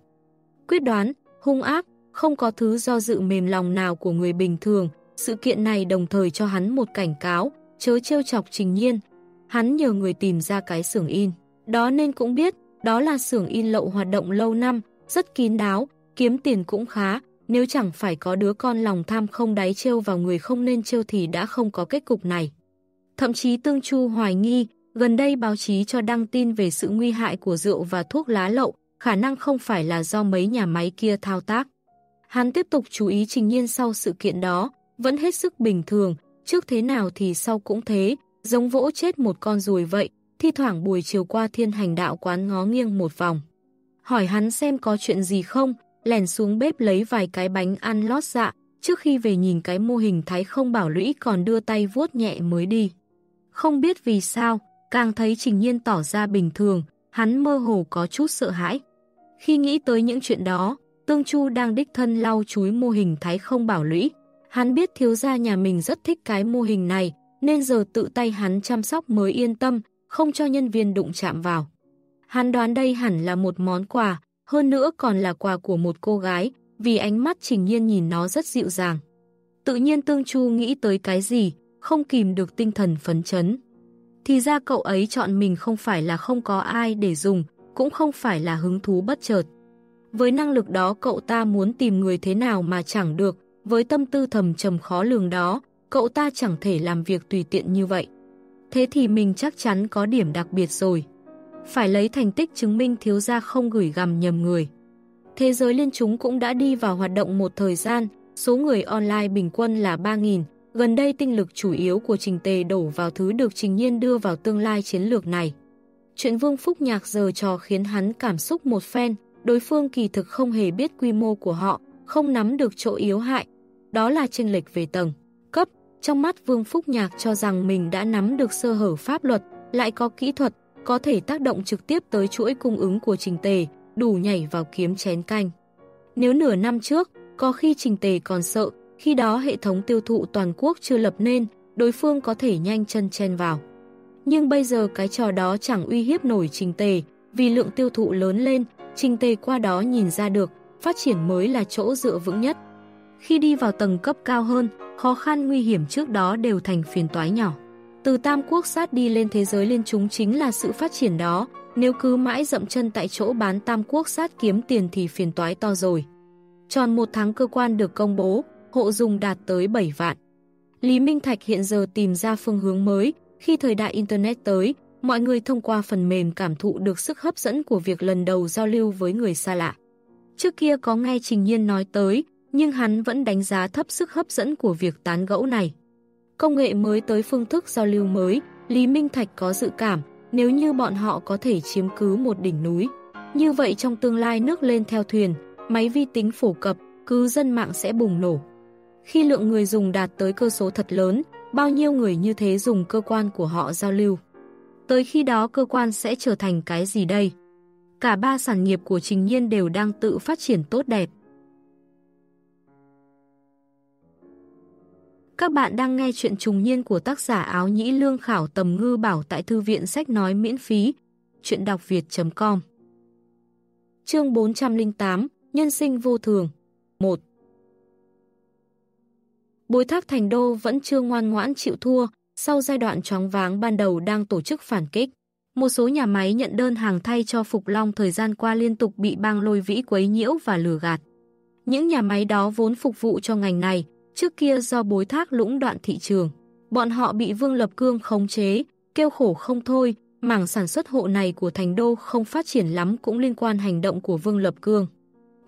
Quyết đoán, hung ác, không có thứ do dự mềm lòng nào của người bình thường, sự kiện này đồng thời cho hắn một cảnh cáo, chớ trêu chọc trình nhiên. Hắn nhờ người tìm ra cái xưởng in. Đó nên cũng biết, đó là xưởng in lậu hoạt động lâu năm, rất kín đáo, kiếm tiền cũng khá. Nếu chẳng phải có đứa con lòng tham không đáy trêu vào người không nên trêu thì đã không có kết cục này. Thậm chí Tương Chu hoài nghi, gần đây báo chí cho đăng tin về sự nguy hại của rượu và thuốc lá lậu, khả năng không phải là do mấy nhà máy kia thao tác. Hắn tiếp tục chú ý trình nhiên sau sự kiện đó, vẫn hết sức bình thường, trước thế nào thì sau cũng thế, giống vỗ chết một con ruồi vậy, thi thoảng buổi chiều qua thiên hành đạo quán ngó nghiêng một vòng. Hỏi hắn xem có chuyện gì không, lèn xuống bếp lấy vài cái bánh ăn lót dạ, trước khi về nhìn cái mô hình thái không bảo lũy còn đưa tay vuốt nhẹ mới đi. Không biết vì sao, càng thấy trình nhiên tỏ ra bình thường, hắn mơ hồ có chút sợ hãi. Khi nghĩ tới những chuyện đó, Tương Chu đang đích thân lau chúi mô hình thái không bảo lũy. Hắn biết thiếu gia nhà mình rất thích cái mô hình này, nên giờ tự tay hắn chăm sóc mới yên tâm, không cho nhân viên đụng chạm vào. Hắn đoán đây hẳn là một món quà, hơn nữa còn là quà của một cô gái, vì ánh mắt trình nhiên nhìn nó rất dịu dàng. Tự nhiên Tương Chu nghĩ tới cái gì, không kìm được tinh thần phấn chấn. Thì ra cậu ấy chọn mình không phải là không có ai để dùng, cũng không phải là hứng thú bất chợt. Với năng lực đó cậu ta muốn tìm người thế nào mà chẳng được, với tâm tư thầm trầm khó lường đó, cậu ta chẳng thể làm việc tùy tiện như vậy. Thế thì mình chắc chắn có điểm đặc biệt rồi. Phải lấy thành tích chứng minh thiếu gia không gửi gằm nhầm người. Thế giới liên chúng cũng đã đi vào hoạt động một thời gian, số người online bình quân là 3.000, gần đây tinh lực chủ yếu của Trình Tề đổ vào thứ được Trình Nhiên đưa vào tương lai chiến lược này. Chuyện Vương Phúc Nhạc giờ trò khiến hắn cảm xúc một phen, đối phương kỳ thực không hề biết quy mô của họ, không nắm được chỗ yếu hại. Đó là chênh lệch về tầng, cấp. Trong mắt Vương Phúc Nhạc cho rằng mình đã nắm được sơ hở pháp luật, lại có kỹ thuật, có thể tác động trực tiếp tới chuỗi cung ứng của Trình Tề, đủ nhảy vào kiếm chén canh. Nếu nửa năm trước, có khi Trình Tề còn sợ, khi đó hệ thống tiêu thụ toàn quốc chưa lập nên, đối phương có thể nhanh chân chen vào. Nhưng bây giờ cái trò đó chẳng uy hiếp nổi Trình Tề, vì lượng tiêu thụ lớn lên, Trình Tề qua đó nhìn ra được, phát triển mới là chỗ dựa vững nhất. Khi đi vào tầng cấp cao hơn, khó khăn nguy hiểm trước đó đều thành phiền toái nhỏ. Từ Tam Quốc sát đi lên thế giới liên chúng chính là sự phát triển đó, nếu cứ mãi dậm chân tại chỗ bán Tam Quốc sát kiếm tiền thì phiền toái to rồi. Tròn một tháng cơ quan được công bố, hộ dùng đạt tới 7 vạn. Lý Minh Thạch hiện giờ tìm ra phương hướng mới, khi thời đại Internet tới, mọi người thông qua phần mềm cảm thụ được sức hấp dẫn của việc lần đầu giao lưu với người xa lạ. Trước kia có nghe Trình Nhiên nói tới, nhưng hắn vẫn đánh giá thấp sức hấp dẫn của việc tán gẫu này. Công nghệ mới tới phương thức giao lưu mới, Lý Minh Thạch có dự cảm, nếu như bọn họ có thể chiếm cứ một đỉnh núi. Như vậy trong tương lai nước lên theo thuyền, máy vi tính phổ cập, cứ dân mạng sẽ bùng nổ. Khi lượng người dùng đạt tới cơ số thật lớn, bao nhiêu người như thế dùng cơ quan của họ giao lưu. Tới khi đó cơ quan sẽ trở thành cái gì đây? Cả ba sản nghiệp của Trình Nhiên đều đang tự phát triển tốt đẹp. Các bạn đang nghe chuyện trùng niên của tác giả áo nhĩ lương khảo tầm ngư bảo tại thư viện sách nói miễn phí. Chuyện đọc việt.com Chương 408 Nhân sinh vô thường 1 Bối thác thành đô vẫn chưa ngoan ngoãn chịu thua, sau giai đoạn chóng váng ban đầu đang tổ chức phản kích. Một số nhà máy nhận đơn hàng thay cho Phục Long thời gian qua liên tục bị bang lôi vĩ quấy nhiễu và lừa gạt. Những nhà máy đó vốn phục vụ cho ngành này, trước kia do bối thác lũng đoạn thị trường. Bọn họ bị Vương Lập Cương khống chế, kêu khổ không thôi, mảng sản xuất hộ này của Thành Đô không phát triển lắm cũng liên quan hành động của Vương Lập Cương.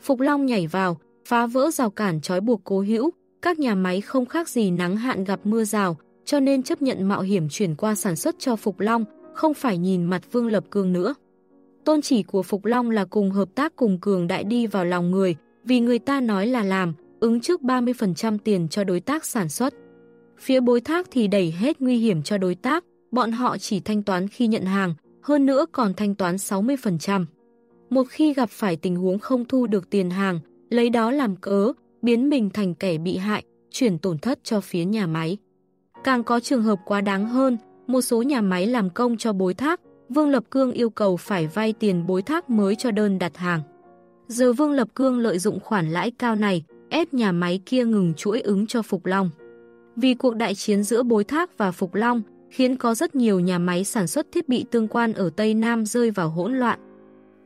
Phục Long nhảy vào, phá vỡ rào cản trói buộc cố hữu, các nhà máy không khác gì nắng hạn gặp mưa rào, cho nên chấp nhận mạo hiểm chuyển qua sản xuất cho Phục Long, không phải nhìn mặt Vương Lập Cương nữa. Tôn chỉ của Phục Long là cùng hợp tác cùng Cường Đại đi vào lòng người, vì người ta nói là làm, ứng trước 30% tiền cho đối tác sản xuất. Phía bối thác thì đẩy hết nguy hiểm cho đối tác, bọn họ chỉ thanh toán khi nhận hàng, hơn nữa còn thanh toán 60%. Một khi gặp phải tình huống không thu được tiền hàng, lấy đó làm cớ, biến mình thành kẻ bị hại, chuyển tổn thất cho phía nhà máy. Càng có trường hợp quá đáng hơn, một số nhà máy làm công cho bối thác, Vương Lập Cương yêu cầu phải vay tiền bối thác mới cho đơn đặt hàng. Giờ Vương Lập Cương lợi dụng khoản lãi cao này, ép nhà máy kia ngừng chuỗi ứng cho Phục Long. Vì cuộc đại chiến giữa bối thác và Phục Long khiến có rất nhiều nhà máy sản xuất thiết bị tương quan ở Tây Nam rơi vào hỗn loạn.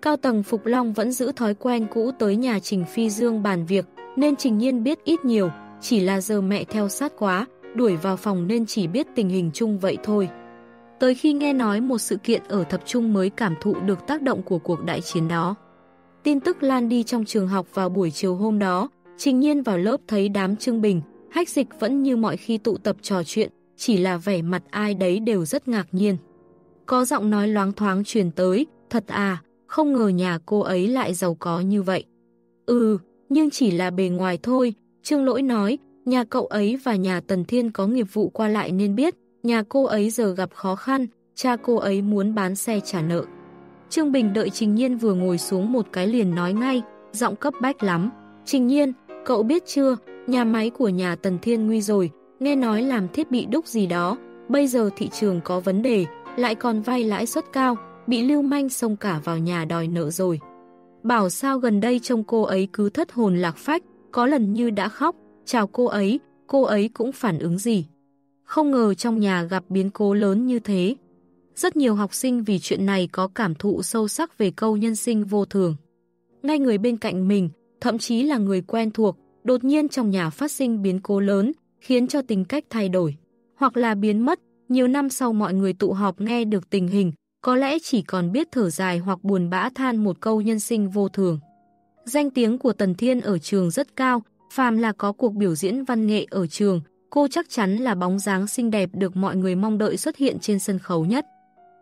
Cao tầng Phục Long vẫn giữ thói quen cũ tới nhà Trình Phi Dương bàn việc, nên Trình Nhiên biết ít nhiều, chỉ là giờ mẹ theo sát quá, đuổi vào phòng nên chỉ biết tình hình chung vậy thôi. Tới khi nghe nói một sự kiện ở thập trung mới cảm thụ được tác động của cuộc đại chiến đó. Tin tức lan đi trong trường học vào buổi chiều hôm đó, Trình Nhiên vào lớp thấy đám Trương Bình, hách dịch vẫn như mọi khi tụ tập trò chuyện, chỉ là vẻ mặt ai đấy đều rất ngạc nhiên. Có giọng nói loáng thoáng truyền tới, thật à, không ngờ nhà cô ấy lại giàu có như vậy. Ừ, nhưng chỉ là bề ngoài thôi, Trương Lỗi nói, nhà cậu ấy và nhà Tần Thiên có nghiệp vụ qua lại nên biết, nhà cô ấy giờ gặp khó khăn, cha cô ấy muốn bán xe trả nợ. Trương Bình đợi Trình Nhiên vừa ngồi xuống một cái liền nói ngay, giọng cấp bách lắm. Trình Nhiên, cậu biết chưa, nhà máy của nhà Tần Thiên nguy rồi, nghe nói làm thiết bị đúc gì đó, bây giờ thị trường có vấn đề, lại còn vay lãi suất cao, bị lưu manh xông cả vào nhà đòi nợ rồi. Bảo sao gần đây trông cô ấy cứ thất hồn lạc phách, có lần như đã khóc, chào cô ấy, cô ấy cũng phản ứng gì. Không ngờ trong nhà gặp biến cố lớn như thế. Rất nhiều học sinh vì chuyện này có cảm thụ sâu sắc về câu nhân sinh vô thường. Ngay người bên cạnh mình, thậm chí là người quen thuộc, đột nhiên trong nhà phát sinh biến cố lớn, khiến cho tính cách thay đổi. Hoặc là biến mất, nhiều năm sau mọi người tụ họp nghe được tình hình, có lẽ chỉ còn biết thở dài hoặc buồn bã than một câu nhân sinh vô thường. Danh tiếng của Tần Thiên ở trường rất cao, phàm là có cuộc biểu diễn văn nghệ ở trường, cô chắc chắn là bóng dáng xinh đẹp được mọi người mong đợi xuất hiện trên sân khấu nhất.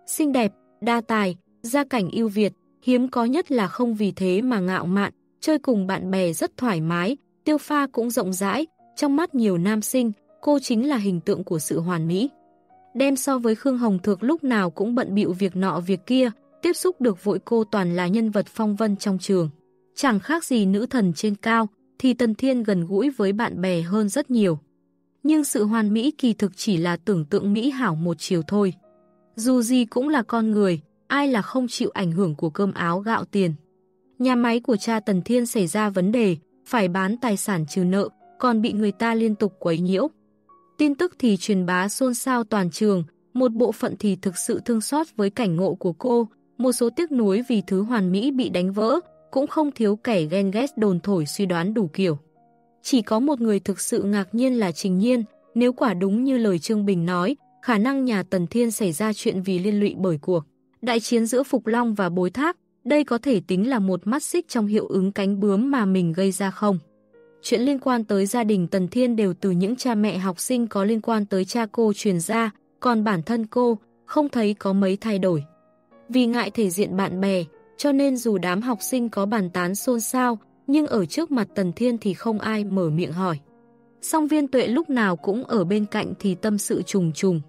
Xinh đẹp, đa tài, gia cảnh ưu Việt, hiếm có nhất là không vì thế mà ngạo mạn, chơi cùng bạn bè rất thoải mái, tiêu pha cũng rộng rãi, trong mắt nhiều nam sinh, cô chính là hình tượng của sự hoàn mỹ. đem so với Khương Hồng Thược lúc nào cũng bận bịu việc nọ việc kia, tiếp xúc được vội cô toàn là nhân vật phong vân trong trường. Chẳng khác gì nữ thần trên cao, thì Tần Thiên gần gũi với bạn bè hơn rất nhiều. Nhưng sự hoàn mỹ kỳ thực chỉ là tưởng tượng mỹ hảo một chiều thôi. Dù gì cũng là con người, ai là không chịu ảnh hưởng của cơm áo gạo tiền. Nhà máy của cha Tần Thiên xảy ra vấn đề, phải bán tài sản trừ nợ, còn bị người ta liên tục quấy nhiễu. Tin tức thì truyền bá xôn xao toàn trường, một bộ phận thì thực sự thương xót với cảnh ngộ của cô, một số tiếc nuối vì thứ hoàn mỹ bị đánh vỡ, cũng không thiếu kẻ ghen ghét đồn thổi suy đoán đủ kiểu. Chỉ có một người thực sự ngạc nhiên là Trình Nhiên, nếu quả đúng như lời Trương Bình nói, khả năng nhà Tần Thiên xảy ra chuyện vì liên lụy bởi cuộc. Đại chiến giữa Phục Long và Bối Thác, đây có thể tính là một mắt xích trong hiệu ứng cánh bướm mà mình gây ra không? Chuyện liên quan tới gia đình Tần Thiên đều từ những cha mẹ học sinh có liên quan tới cha cô truyền ra, còn bản thân cô không thấy có mấy thay đổi. Vì ngại thể diện bạn bè, cho nên dù đám học sinh có bàn tán xôn xao, nhưng ở trước mặt Tần Thiên thì không ai mở miệng hỏi. Song viên tuệ lúc nào cũng ở bên cạnh thì tâm sự trùng trùng.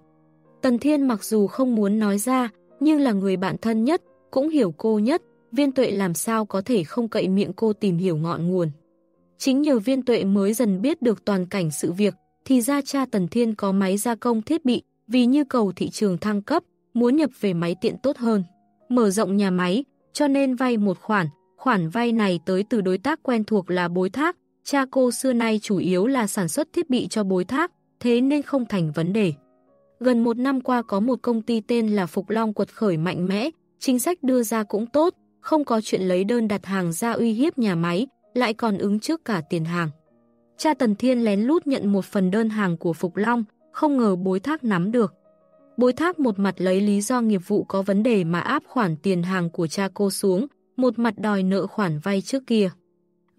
Tần Thiên mặc dù không muốn nói ra, nhưng là người bạn thân nhất, cũng hiểu cô nhất, viên tuệ làm sao có thể không cậy miệng cô tìm hiểu ngọn nguồn. Chính nhờ viên tuệ mới dần biết được toàn cảnh sự việc, thì ra cha Tần Thiên có máy gia công thiết bị, vì nhu cầu thị trường thăng cấp, muốn nhập về máy tiện tốt hơn. Mở rộng nhà máy, cho nên vay một khoản, khoản vay này tới từ đối tác quen thuộc là bối thác, cha cô xưa nay chủ yếu là sản xuất thiết bị cho bối thác, thế nên không thành vấn đề. Gần một năm qua có một công ty tên là Phục Long quật khởi mạnh mẽ, chính sách đưa ra cũng tốt, không có chuyện lấy đơn đặt hàng ra uy hiếp nhà máy, lại còn ứng trước cả tiền hàng. Cha Tần Thiên lén lút nhận một phần đơn hàng của Phục Long, không ngờ bối thác nắm được. Bối thác một mặt lấy lý do nghiệp vụ có vấn đề mà áp khoản tiền hàng của cha cô xuống, một mặt đòi nợ khoản vay trước kia.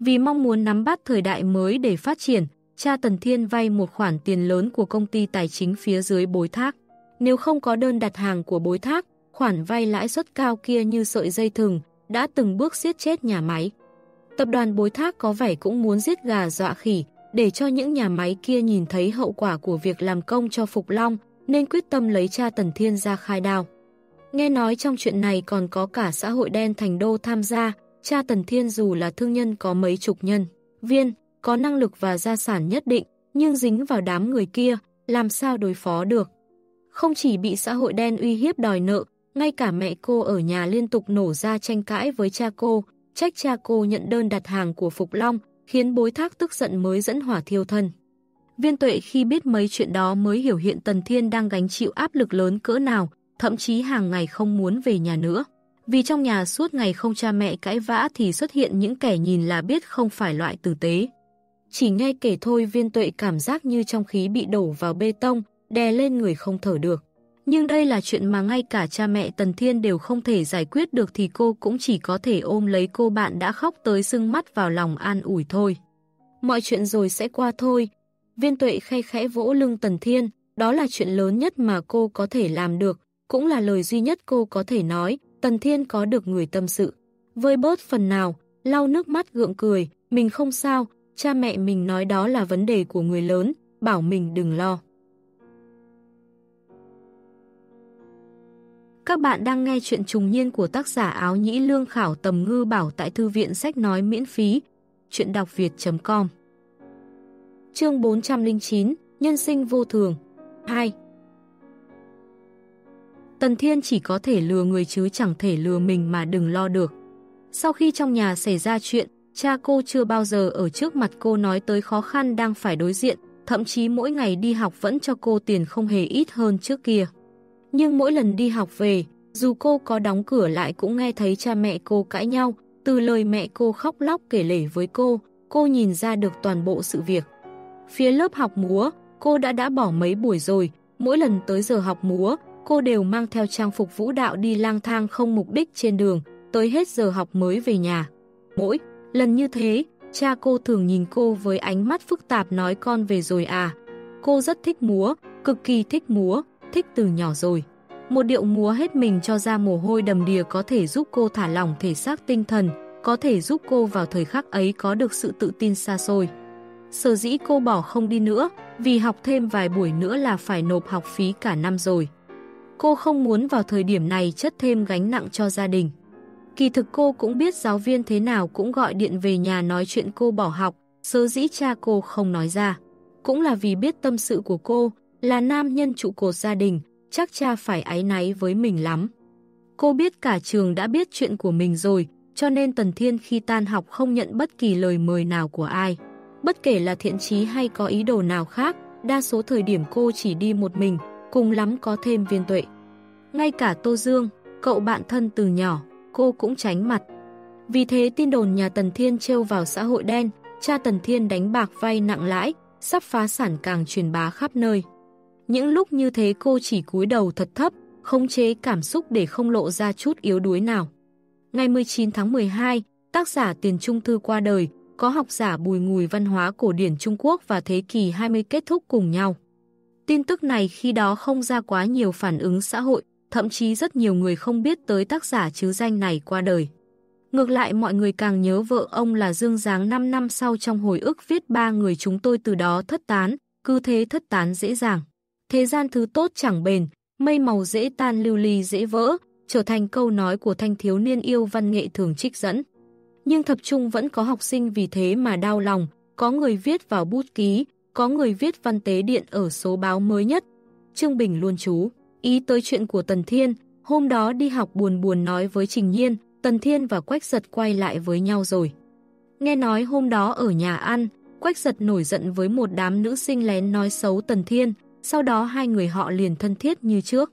Vì mong muốn nắm bắt thời đại mới để phát triển, cha Tần Thiên vay một khoản tiền lớn của công ty tài chính phía dưới bối thác. Nếu không có đơn đặt hàng của bối thác, khoản vay lãi suất cao kia như sợi dây thừng, đã từng bước giết chết nhà máy. Tập đoàn bối thác có vẻ cũng muốn giết gà dọa khỉ, để cho những nhà máy kia nhìn thấy hậu quả của việc làm công cho Phục Long, nên quyết tâm lấy cha Tần Thiên ra khai đao. Nghe nói trong chuyện này còn có cả xã hội đen thành đô tham gia, cha Tần Thiên dù là thương nhân có mấy chục nhân, viên, có năng lực và gia sản nhất định, nhưng dính vào đám người kia, làm sao đối phó được. Không chỉ bị xã hội đen uy hiếp đòi nợ, ngay cả mẹ cô ở nhà liên tục nổ ra tranh cãi với cha cô, trách cha cô nhận đơn đặt hàng của Phục Long, khiến bối thác tức giận mới dẫn hỏa thiêu thân. Viên tuệ khi biết mấy chuyện đó mới hiểu hiện Tần Thiên đang gánh chịu áp lực lớn cỡ nào, thậm chí hàng ngày không muốn về nhà nữa. Vì trong nhà suốt ngày không cha mẹ cãi vã thì xuất hiện những kẻ nhìn là biết không phải loại tử tế. Chỉ nghe kể thôi viên tuệ cảm giác như trong khí bị đổ vào bê tông, đè lên người không thở được. Nhưng đây là chuyện mà ngay cả cha mẹ Tần Thiên đều không thể giải quyết được thì cô cũng chỉ có thể ôm lấy cô bạn đã khóc tới sưng mắt vào lòng an ủi thôi. Mọi chuyện rồi sẽ qua thôi. Viên tuệ khay khẽ vỗ lưng Tần Thiên, đó là chuyện lớn nhất mà cô có thể làm được, cũng là lời duy nhất cô có thể nói, Tần Thiên có được người tâm sự. Vơi bớt phần nào, lau nước mắt gượng cười, mình không sao, cha mẹ mình nói đó là vấn đề của người lớn, bảo mình đừng lo. Các bạn đang nghe chuyện trùng niên của tác giả áo nhĩ lương khảo tầm ngư bảo tại thư viện sách nói miễn phí. Chuyện đọc việt.com Chương 409 Nhân sinh vô thường 2 Tần Thiên chỉ có thể lừa người chứ chẳng thể lừa mình mà đừng lo được. Sau khi trong nhà xảy ra chuyện, cha cô chưa bao giờ ở trước mặt cô nói tới khó khăn đang phải đối diện, thậm chí mỗi ngày đi học vẫn cho cô tiền không hề ít hơn trước kia. Nhưng mỗi lần đi học về, dù cô có đóng cửa lại cũng nghe thấy cha mẹ cô cãi nhau, từ lời mẹ cô khóc lóc kể lể với cô, cô nhìn ra được toàn bộ sự việc. Phía lớp học múa, cô đã đã bỏ mấy buổi rồi, mỗi lần tới giờ học múa, cô đều mang theo trang phục vũ đạo đi lang thang không mục đích trên đường, tới hết giờ học mới về nhà. Mỗi lần như thế, cha cô thường nhìn cô với ánh mắt phức tạp nói con về rồi à. Cô rất thích múa, cực kỳ thích múa, thích từ nhỏ rồi. Một điệu múa hết mình cho ra mồ hôi đầm đìa có thể giúp cô thả lỏng thể xác tinh thần, có thể giúp cô vào thời khắc ấy có được sự tự tin xa xôi. Sở dĩ cô bỏ không đi nữa, vì học thêm vài buổi nữa là phải nộp học phí cả năm rồi. Cô không muốn vào thời điểm này chất thêm gánh nặng cho gia đình. Kỳ thực cô cũng biết giáo viên thế nào cũng gọi điện về nhà nói chuyện cô bỏ học, Sở dĩ cha cô không nói ra. Cũng là vì biết tâm sự của cô, là nam nhân trụ cột gia đình, chắc cha phải áy náy với mình lắm. Cô biết cả trường đã biết chuyện của mình rồi, cho nên Tần Thiên khi tan học không nhận bất kỳ lời mời nào của ai. Bất kể là thiện chí hay có ý đồ nào khác, đa số thời điểm cô chỉ đi một mình, cùng lắm có thêm viên tuệ. Ngay cả Tô Dương, cậu bạn thân từ nhỏ, cô cũng tránh mặt. Vì thế tin đồn nhà Tần Thiên trêu vào xã hội đen, cha Tần Thiên đánh bạc vay nặng lãi, sắp phá sản càng truyền bá khắp nơi. Những lúc như thế cô chỉ cúi đầu thật thấp, khống chế cảm xúc để không lộ ra chút yếu đuối nào. Ngày 19 tháng 12, tác giả Tiền Trung Thư qua đời, có học giả bùi ngùi văn hóa cổ điển Trung Quốc và thế kỷ 20 kết thúc cùng nhau. Tin tức này khi đó không ra quá nhiều phản ứng xã hội, thậm chí rất nhiều người không biết tới tác giả chứ danh này qua đời. Ngược lại mọi người càng nhớ vợ ông là Dương Giáng 5 năm sau trong hồi ức viết ba người chúng tôi từ đó thất tán, cứ thế thất tán dễ dàng. Thế gian thứ tốt chẳng bền, mây màu dễ tan lưu ly dễ vỡ, trở thành câu nói của thanh thiếu niên yêu văn nghệ thường trích dẫn. Nhưng thập trung vẫn có học sinh vì thế mà đau lòng, có người viết vào bút ký, có người viết văn tế điện ở số báo mới nhất. Trương Bình luôn chú, ý tới chuyện của Tần Thiên, hôm đó đi học buồn buồn nói với Trình Nhiên, Tần Thiên và Quách Giật quay lại với nhau rồi. Nghe nói hôm đó ở nhà ăn, Quách Giật nổi giận với một đám nữ sinh lén nói xấu Tần Thiên, sau đó hai người họ liền thân thiết như trước.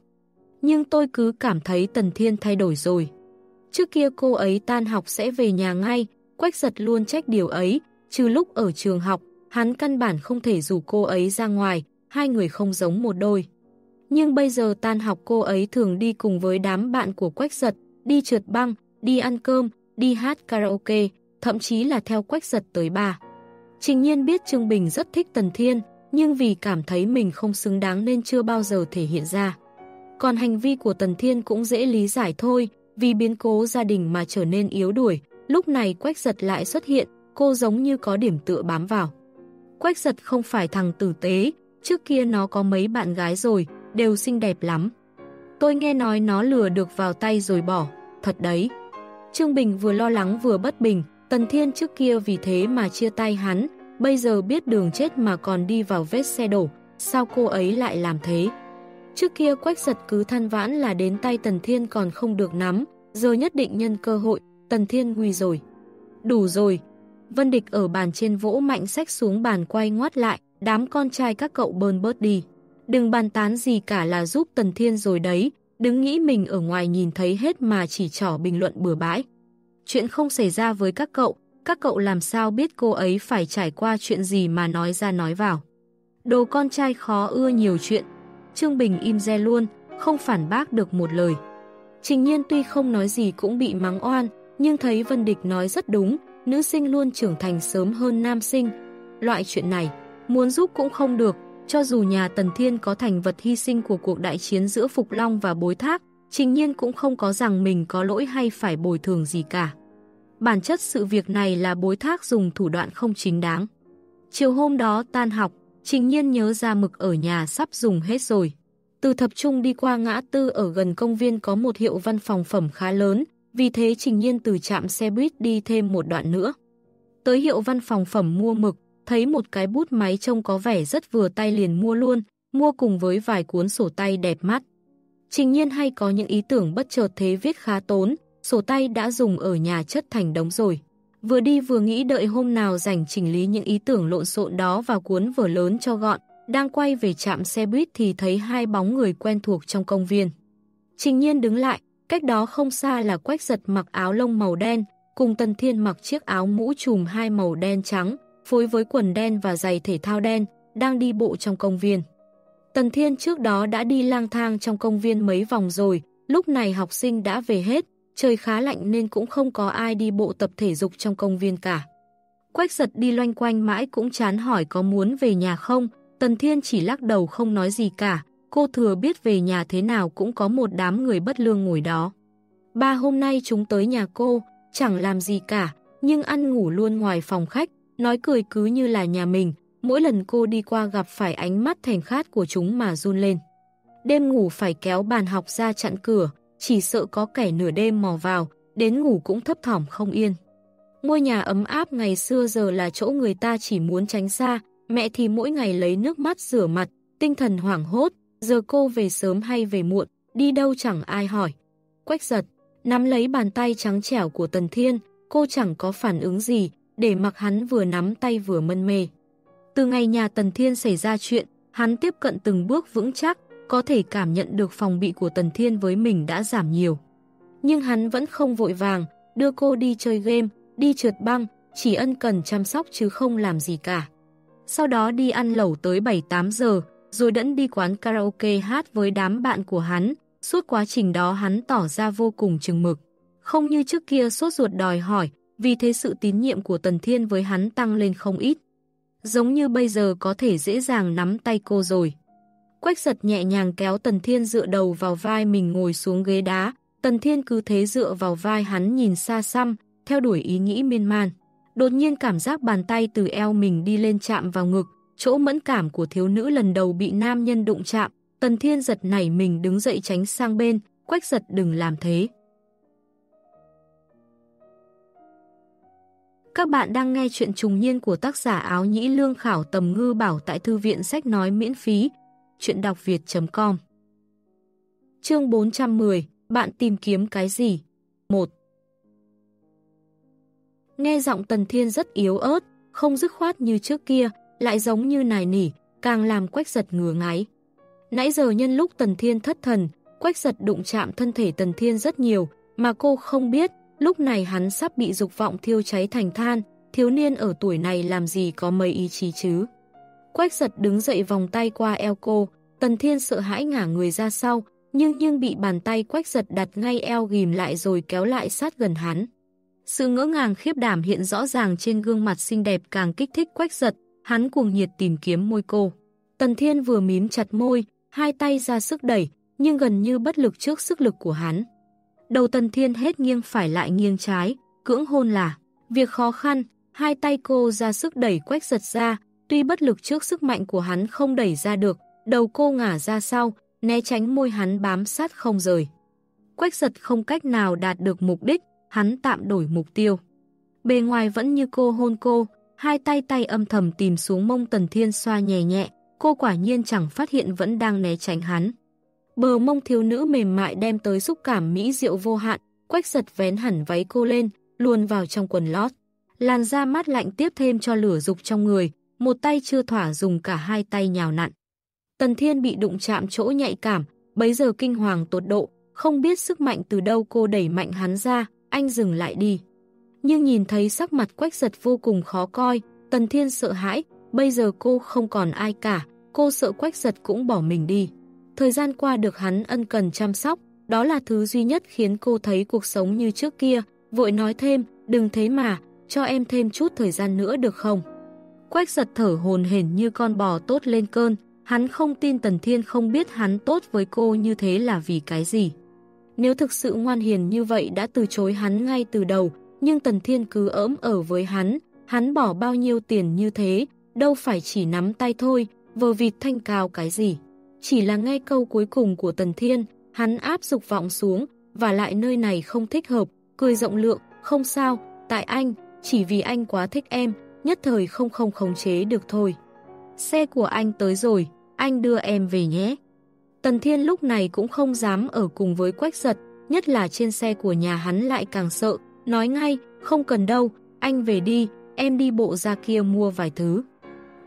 Nhưng tôi cứ cảm thấy Tần Thiên thay đổi rồi. Trước kia cô ấy tan học sẽ về nhà ngay, Quách Giật luôn trách điều ấy, trừ lúc ở trường học, hắn căn bản không thể rủ cô ấy ra ngoài, hai người không giống một đôi. Nhưng bây giờ tan học cô ấy thường đi cùng với đám bạn của Quách Giật, đi trượt băng, đi ăn cơm, đi hát karaoke, thậm chí là theo Quách Giật tới bà. Trình nhiên biết Trương Bình rất thích Tần Thiên, nhưng vì cảm thấy mình không xứng đáng nên chưa bao giờ thể hiện ra. Còn hành vi của Tần Thiên cũng dễ lý giải thôi, vì biến cố gia đình mà trở nên yếu đuổi, lúc này Quách Giật lại xuất hiện, cô giống như có điểm tựa bám vào. Quách Giật không phải thằng tử tế, trước kia nó có mấy bạn gái rồi, đều xinh đẹp lắm. Tôi nghe nói nó lừa được vào tay rồi bỏ, thật đấy. Trương Bình vừa lo lắng vừa bất bình, Tần Thiên trước kia vì thế mà chia tay hắn, bây giờ biết đường chết mà còn đi vào vết xe đổ, sao cô ấy lại làm thế? Trước kia quách giật cứ than vãn là đến tay Tần Thiên còn không được nắm, giờ nhất định nhân cơ hội, Tần Thiên nguy rồi. Đủ rồi. Vân Địch ở bàn trên vỗ mạnh sách xuống bàn quay ngoắt lại, đám con trai các cậu bơn bớt đi. Đừng bàn tán gì cả là giúp Tần Thiên rồi đấy, đứng nghĩ mình ở ngoài nhìn thấy hết mà chỉ trỏ bình luận bừa bãi. Chuyện không xảy ra với các cậu, các cậu làm sao biết cô ấy phải trải qua chuyện gì mà nói ra nói vào. Đồ con trai khó ưa nhiều chuyện, Trương Bình im re luôn, không phản bác được một lời. Trình nhiên tuy không nói gì cũng bị mắng oan, nhưng thấy Vân Địch nói rất đúng, nữ sinh luôn trưởng thành sớm hơn nam sinh. Loại chuyện này, muốn giúp cũng không được, cho dù nhà Tần Thiên có thành vật hy sinh của cuộc đại chiến giữa Phục Long và Bối Thác, Trình nhiên cũng không có rằng mình có lỗi hay phải bồi thường gì cả. Bản chất sự việc này là Bối Thác dùng thủ đoạn không chính đáng. Chiều hôm đó tan học, Trình nhiên nhớ ra mực ở nhà sắp dùng hết rồi. Từ thập trung đi qua ngã tư ở gần công viên có một hiệu văn phòng phẩm khá lớn, vì thế trình nhiên từ trạm xe buýt đi thêm một đoạn nữa. Tới hiệu văn phòng phẩm mua mực, thấy một cái bút máy trông có vẻ rất vừa tay liền mua luôn, mua cùng với vài cuốn sổ tay đẹp mắt. Trình nhiên hay có những ý tưởng bất chợt thế viết khá tốn, sổ tay đã dùng ở nhà chất thành đống rồi. Vừa đi vừa nghĩ đợi hôm nào rảnh chỉnh lý những ý tưởng lộn xộn đó vào cuốn vở lớn cho gọn, đang quay về trạm xe buýt thì thấy hai bóng người quen thuộc trong công viên. Trình nhiên đứng lại, cách đó không xa là quách giật mặc áo lông màu đen, cùng Tần Thiên mặc chiếc áo mũ trùm hai màu đen trắng, phối với quần đen và giày thể thao đen, đang đi bộ trong công viên. Tần Thiên trước đó đã đi lang thang trong công viên mấy vòng rồi, lúc này học sinh đã về hết, trời khá lạnh nên cũng không có ai đi bộ tập thể dục trong công viên cả. Quách giật đi loanh quanh mãi cũng chán hỏi có muốn về nhà không, Tần Thiên chỉ lắc đầu không nói gì cả, cô thừa biết về nhà thế nào cũng có một đám người bất lương ngồi đó. Ba hôm nay chúng tới nhà cô, chẳng làm gì cả, nhưng ăn ngủ luôn ngoài phòng khách, nói cười cứ như là nhà mình, mỗi lần cô đi qua gặp phải ánh mắt thèm khát của chúng mà run lên. Đêm ngủ phải kéo bàn học ra chặn cửa, chỉ sợ có kẻ nửa đêm mò vào, đến ngủ cũng thấp thỏm không yên. Ngôi nhà ấm áp ngày xưa giờ là chỗ người ta chỉ muốn tránh xa, mẹ thì mỗi ngày lấy nước mắt rửa mặt, tinh thần hoảng hốt, giờ cô về sớm hay về muộn, đi đâu chẳng ai hỏi. Quách giật, nắm lấy bàn tay trắng trẻo của Tần Thiên, cô chẳng có phản ứng gì, để mặc hắn vừa nắm tay vừa mân mê. Từ ngày nhà Tần Thiên xảy ra chuyện, hắn tiếp cận từng bước vững chắc, có thể cảm nhận được phòng bị của Tần Thiên với mình đã giảm nhiều. Nhưng hắn vẫn không vội vàng, đưa cô đi chơi game, đi trượt băng, chỉ ân cần chăm sóc chứ không làm gì cả. Sau đó đi ăn lẩu tới 7-8 giờ, rồi đẫn đi quán karaoke hát với đám bạn của hắn. Suốt quá trình đó hắn tỏ ra vô cùng chừng mực. Không như trước kia sốt ruột đòi hỏi, vì thế sự tín nhiệm của Tần Thiên với hắn tăng lên không ít. Giống như bây giờ có thể dễ dàng nắm tay cô rồi. Quách giật nhẹ nhàng kéo Tần Thiên dựa đầu vào vai mình ngồi xuống ghế đá. Tần Thiên cứ thế dựa vào vai hắn nhìn xa xăm, theo đuổi ý nghĩ miên man. Đột nhiên cảm giác bàn tay từ eo mình đi lên chạm vào ngực, chỗ mẫn cảm của thiếu nữ lần đầu bị nam nhân đụng chạm. Tần Thiên giật nảy mình đứng dậy tránh sang bên, quách giật đừng làm thế. Các bạn đang nghe chuyện trùng niên của tác giả áo nhĩ lương khảo tầm ngư bảo tại thư viện sách nói miễn phí, chuyện đọc việt.com Chương 410, bạn tìm kiếm cái gì? 1 Nghe giọng Tần Thiên rất yếu ớt, không dứt khoát như trước kia, lại giống như nài nỉ, càng làm quách giật ngừa ngáy. Nãy giờ nhân lúc Tần Thiên thất thần, quách giật đụng chạm thân thể Tần Thiên rất nhiều, mà cô không biết, lúc này hắn sắp bị dục vọng thiêu cháy thành than, thiếu niên ở tuổi này làm gì có mấy ý chí chứ. Quách giật đứng dậy vòng tay qua eo cô, Tần Thiên sợ hãi ngả người ra sau, nhưng nhưng bị bàn tay quách giật đặt ngay eo ghim lại rồi kéo lại sát gần hắn. Sự ngỡ ngàng khiếp đảm hiện rõ ràng trên gương mặt xinh đẹp càng kích thích quách giật, hắn cuồng nhiệt tìm kiếm môi cô. Tần Thiên vừa mím chặt môi, hai tay ra sức đẩy, nhưng gần như bất lực trước sức lực của hắn. Đầu Tần Thiên hết nghiêng phải lại nghiêng trái, cưỡng hôn là việc khó khăn, hai tay cô ra sức đẩy quách giật ra, tuy bất lực trước sức mạnh của hắn không đẩy ra được, đầu cô ngả ra sau, né tránh môi hắn bám sát không rời. Quách giật không cách nào đạt được mục đích, hắn tạm đổi mục tiêu. Bề ngoài vẫn như cô hôn cô, hai tay tay âm thầm tìm xuống mông Tần Thiên xoa nhẹ nhẹ, cô quả nhiên chẳng phát hiện vẫn đang né tránh hắn. Bờ mông thiếu nữ mềm mại đem tới xúc cảm mỹ diệu vô hạn, quách giật vén hẳn váy cô lên, luồn vào trong quần lót. Làn da mát lạnh tiếp thêm cho lửa dục trong người, một tay chưa thỏa dùng cả hai tay nhào nặn. Tần Thiên bị đụng chạm chỗ nhạy cảm, bấy giờ kinh hoàng tột độ, không biết sức mạnh từ đâu cô đẩy mạnh hắn ra, anh dừng lại đi. Nhưng nhìn thấy sắc mặt quách giật vô cùng khó coi, Tần Thiên sợ hãi, bây giờ cô không còn ai cả, cô sợ quách giật cũng bỏ mình đi. Thời gian qua được hắn ân cần chăm sóc, đó là thứ duy nhất khiến cô thấy cuộc sống như trước kia, vội nói thêm, đừng thế mà, cho em thêm chút thời gian nữa được không? Quách giật thở hồn hển như con bò tốt lên cơn, hắn không tin Tần Thiên không biết hắn tốt với cô như thế là vì cái gì. Nếu thực sự ngoan hiền như vậy đã từ chối hắn ngay từ đầu, nhưng Tần Thiên cứ ỡm ở với hắn, hắn bỏ bao nhiêu tiền như thế, đâu phải chỉ nắm tay thôi, vờ vịt thanh cao cái gì. Chỉ là nghe câu cuối cùng của Tần Thiên, hắn áp dục vọng xuống, và lại nơi này không thích hợp, cười rộng lượng, không sao, tại anh, chỉ vì anh quá thích em, nhất thời không không khống chế được thôi. Xe của anh tới rồi, anh đưa em về nhé. Tần Thiên lúc này cũng không dám ở cùng với Quách Giật, nhất là trên xe của nhà hắn lại càng sợ, nói ngay, không cần đâu, anh về đi, em đi bộ ra kia mua vài thứ.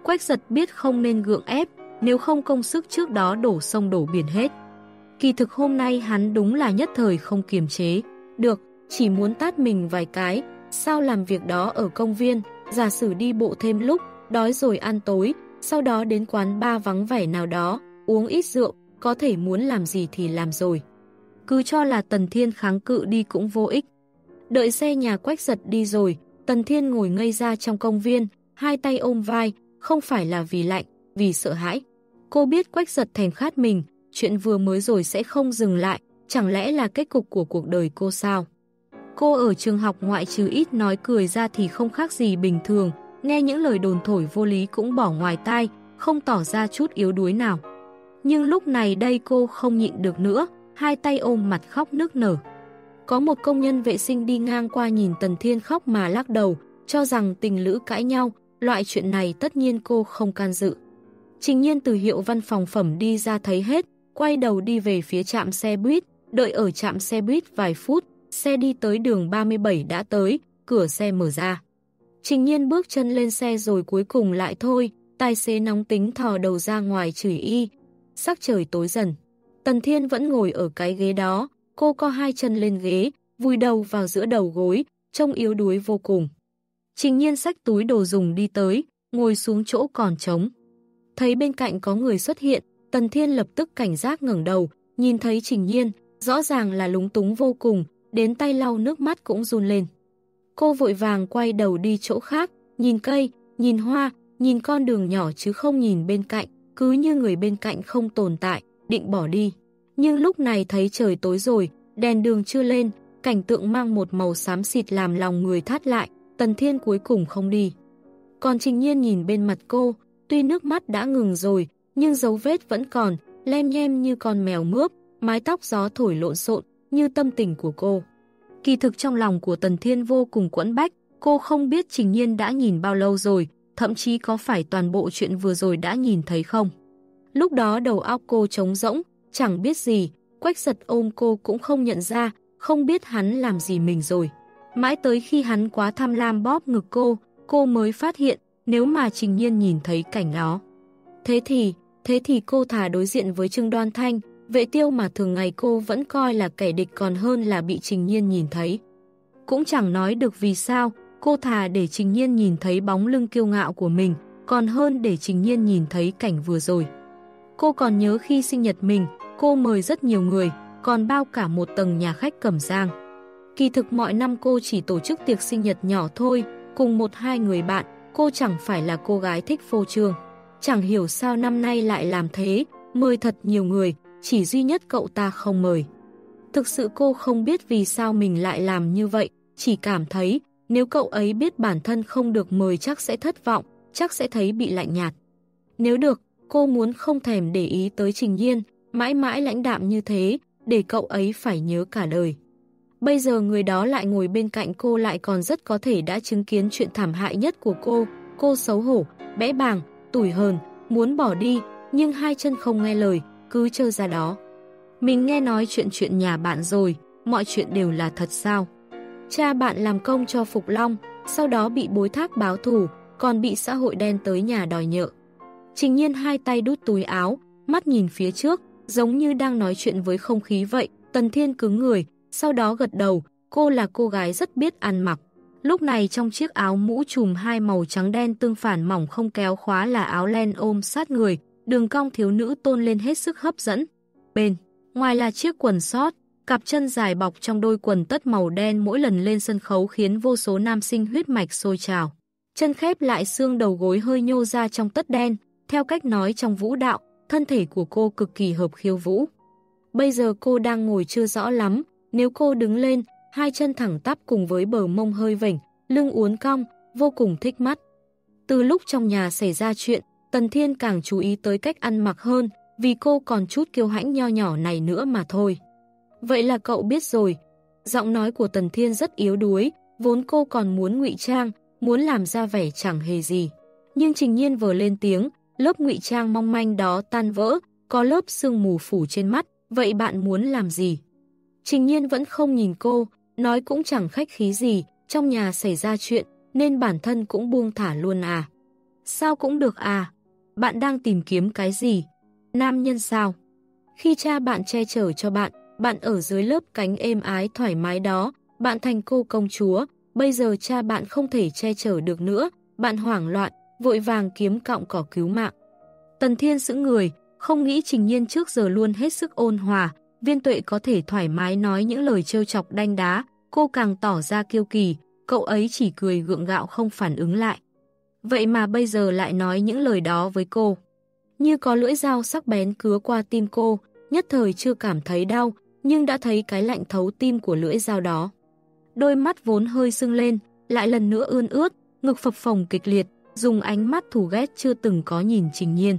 Quách Giật biết không nên gượng ép, nếu không công sức trước đó đổ sông đổ biển hết. Kỳ thực hôm nay hắn đúng là nhất thời không kiềm chế, được, chỉ muốn tát mình vài cái, sao làm việc đó ở công viên, giả sử đi bộ thêm lúc, đói rồi ăn tối, sau đó đến quán ba vắng vẻ nào đó, uống ít rượu, có thể muốn làm gì thì làm rồi. Cứ cho là Tần Thiên kháng cự đi cũng vô ích. Đợi xe nhà quách giật đi rồi, Tần Thiên ngồi ngây ra trong công viên, hai tay ôm vai, không phải là vì lạnh, vì sợ hãi. Cô biết quách giật thèm khát mình, chuyện vừa mới rồi sẽ không dừng lại, chẳng lẽ là kết cục của cuộc đời cô sao? Cô ở trường học ngoại trừ ít nói cười ra thì không khác gì bình thường, nghe những lời đồn thổi vô lý cũng bỏ ngoài tai, không tỏ ra chút yếu đuối nào. Nhưng lúc này đây cô không nhịn được nữa, hai tay ôm mặt khóc nức nở. Có một công nhân vệ sinh đi ngang qua nhìn Tần Thiên khóc mà lắc đầu, cho rằng tình lữ cãi nhau, loại chuyện này tất nhiên cô không can dự. Trình nhiên từ hiệu văn phòng phẩm đi ra thấy hết, quay đầu đi về phía trạm xe buýt, đợi ở trạm xe buýt vài phút, xe đi tới đường 37 đã tới, cửa xe mở ra. Trình nhiên bước chân lên xe rồi cuối cùng lại thôi, tài xế nóng tính thò đầu ra ngoài chửi y. Sắc trời tối dần. Tần Thiên vẫn ngồi ở cái ghế đó, cô co hai chân lên ghế, vùi đầu vào giữa đầu gối, trông yếu đuối vô cùng. Trình nhiên xách túi đồ dùng đi tới, ngồi xuống chỗ còn trống. Thấy bên cạnh có người xuất hiện, Tần Thiên lập tức cảnh giác ngẩng đầu, nhìn thấy Trình Nhiên, rõ ràng là lúng túng vô cùng, đến tay lau nước mắt cũng run lên. Cô vội vàng quay đầu đi chỗ khác, nhìn cây, nhìn hoa, nhìn con đường nhỏ chứ không nhìn bên cạnh, cứ như người bên cạnh không tồn tại, định bỏ đi. Nhưng lúc này thấy trời tối rồi, đèn đường chưa lên, cảnh tượng mang một màu xám xịt làm lòng người thắt lại, Tần Thiên cuối cùng không đi. Còn Trình Nhiên nhìn bên mặt cô, tuy nước mắt đã ngừng rồi, nhưng dấu vết vẫn còn, lem nhem như con mèo mướp, mái tóc gió thổi lộn xộn như tâm tình của cô. Kỳ thực trong lòng của Tần Thiên vô cùng quẫn bách, cô không biết Trình Nhiên đã nhìn bao lâu rồi, thậm chí có phải toàn bộ chuyện vừa rồi đã nhìn thấy không. Lúc đó đầu óc cô trống rỗng, chẳng biết gì, quách giật ôm cô cũng không nhận ra, không biết hắn làm gì mình rồi. Mãi tới khi hắn quá tham lam bóp ngực cô, cô mới phát hiện nếu mà Trình Nhiên nhìn thấy cảnh đó. Thế thì, thế thì cô thả đối diện với Trương Đoan Thanh, vệ tiêu mà thường ngày cô vẫn coi là kẻ địch còn hơn là bị Trình Nhiên nhìn thấy. Cũng chẳng nói được vì sao, cô thà để Trình Nhiên nhìn thấy bóng lưng kiêu ngạo của mình, còn hơn để Trình Nhiên nhìn thấy cảnh vừa rồi. Cô còn nhớ khi sinh nhật mình, cô mời rất nhiều người, còn bao cả một tầng nhà khách cẩm giang. Kỳ thực mọi năm cô chỉ tổ chức tiệc sinh nhật nhỏ thôi, cùng một hai người bạn, cô chẳng phải là cô gái thích phô trương. Chẳng hiểu sao năm nay lại làm thế, mời thật nhiều người, chỉ duy nhất cậu ta không mời. Thực sự cô không biết vì sao mình lại làm như vậy, chỉ cảm thấy nếu cậu ấy biết bản thân không được mời chắc sẽ thất vọng, chắc sẽ thấy bị lạnh nhạt. Nếu được, cô muốn không thèm để ý tới Trình Nhiên, mãi mãi lãnh đạm như thế, để cậu ấy phải nhớ cả đời. Bây giờ người đó lại ngồi bên cạnh cô lại còn rất có thể đã chứng kiến chuyện thảm hại nhất của cô, cô xấu hổ, bẽ bàng, tủi hờn, muốn bỏ đi, nhưng hai chân không nghe lời, cứ chơi ra đó. Mình nghe nói chuyện chuyện nhà bạn rồi, mọi chuyện đều là thật sao? Cha bạn làm công cho Phục Long, sau đó bị bối thác báo thù, còn bị xã hội đen tới nhà đòi nhợ. Trình nhiên hai tay đút túi áo, mắt nhìn phía trước, giống như đang nói chuyện với không khí vậy. Tần Thiên cứng người, sau đó gật đầu, cô là cô gái rất biết ăn mặc. Lúc này trong chiếc áo mũ trùm hai màu trắng đen tương phản mỏng không kéo khóa là áo len ôm sát người, đường cong thiếu nữ tôn lên hết sức hấp dẫn. Bên, ngoài là chiếc quần sót, cặp chân dài bọc trong đôi quần tất màu đen mỗi lần lên sân khấu khiến vô số nam sinh huyết mạch sôi trào. Chân khép lại xương đầu gối hơi nhô ra trong tất đen, theo cách nói trong vũ đạo, thân thể của cô cực kỳ hợp khiêu vũ. Bây giờ cô đang ngồi chưa rõ lắm, nếu cô đứng lên, hai chân thẳng tắp cùng với bờ mông hơi vểnh, lưng uốn cong, vô cùng thích mắt. Từ lúc trong nhà xảy ra chuyện, Tần Thiên càng chú ý tới cách ăn mặc hơn, vì cô còn chút kiêu hãnh nho nhỏ này nữa mà thôi. Vậy là cậu biết rồi. Giọng nói của Tần Thiên rất yếu đuối, vốn cô còn muốn ngụy trang, muốn làm ra vẻ chẳng hề gì. Nhưng Trình Nhiên vừa lên tiếng, lớp ngụy trang mong manh đó tan vỡ, có lớp sương mù phủ trên mắt, vậy bạn muốn làm gì? Trình Nhiên vẫn không nhìn cô, nói cũng chẳng khách khí gì, trong nhà xảy ra chuyện, nên bản thân cũng buông thả luôn à. Sao cũng được à? Bạn đang tìm kiếm cái gì? Nam nhân sao? Khi cha bạn che chở cho bạn, bạn ở dưới lớp cánh êm ái thoải mái đó, bạn thành cô công chúa, bây giờ cha bạn không thể che chở được nữa, bạn hoảng loạn, vội vàng kiếm cọng cỏ cứu mạng. Tần Thiên giữ người, không nghĩ Trình Nhiên trước giờ luôn hết sức ôn hòa, viên tuệ có thể thoải mái nói những lời trêu chọc đanh đá, cô càng tỏ ra kiêu kỳ, cậu ấy chỉ cười gượng gạo không phản ứng lại. Vậy mà bây giờ lại nói những lời đó với cô. Như có lưỡi dao sắc bén cứa qua tim cô, nhất thời chưa cảm thấy đau, nhưng đã thấy cái lạnh thấu tim của lưỡi dao đó. Đôi mắt vốn hơi sưng lên, lại lần nữa ươn ướt, ngực phập phồng kịch liệt, dùng ánh mắt thù ghét chưa từng có nhìn Trình Nhiên.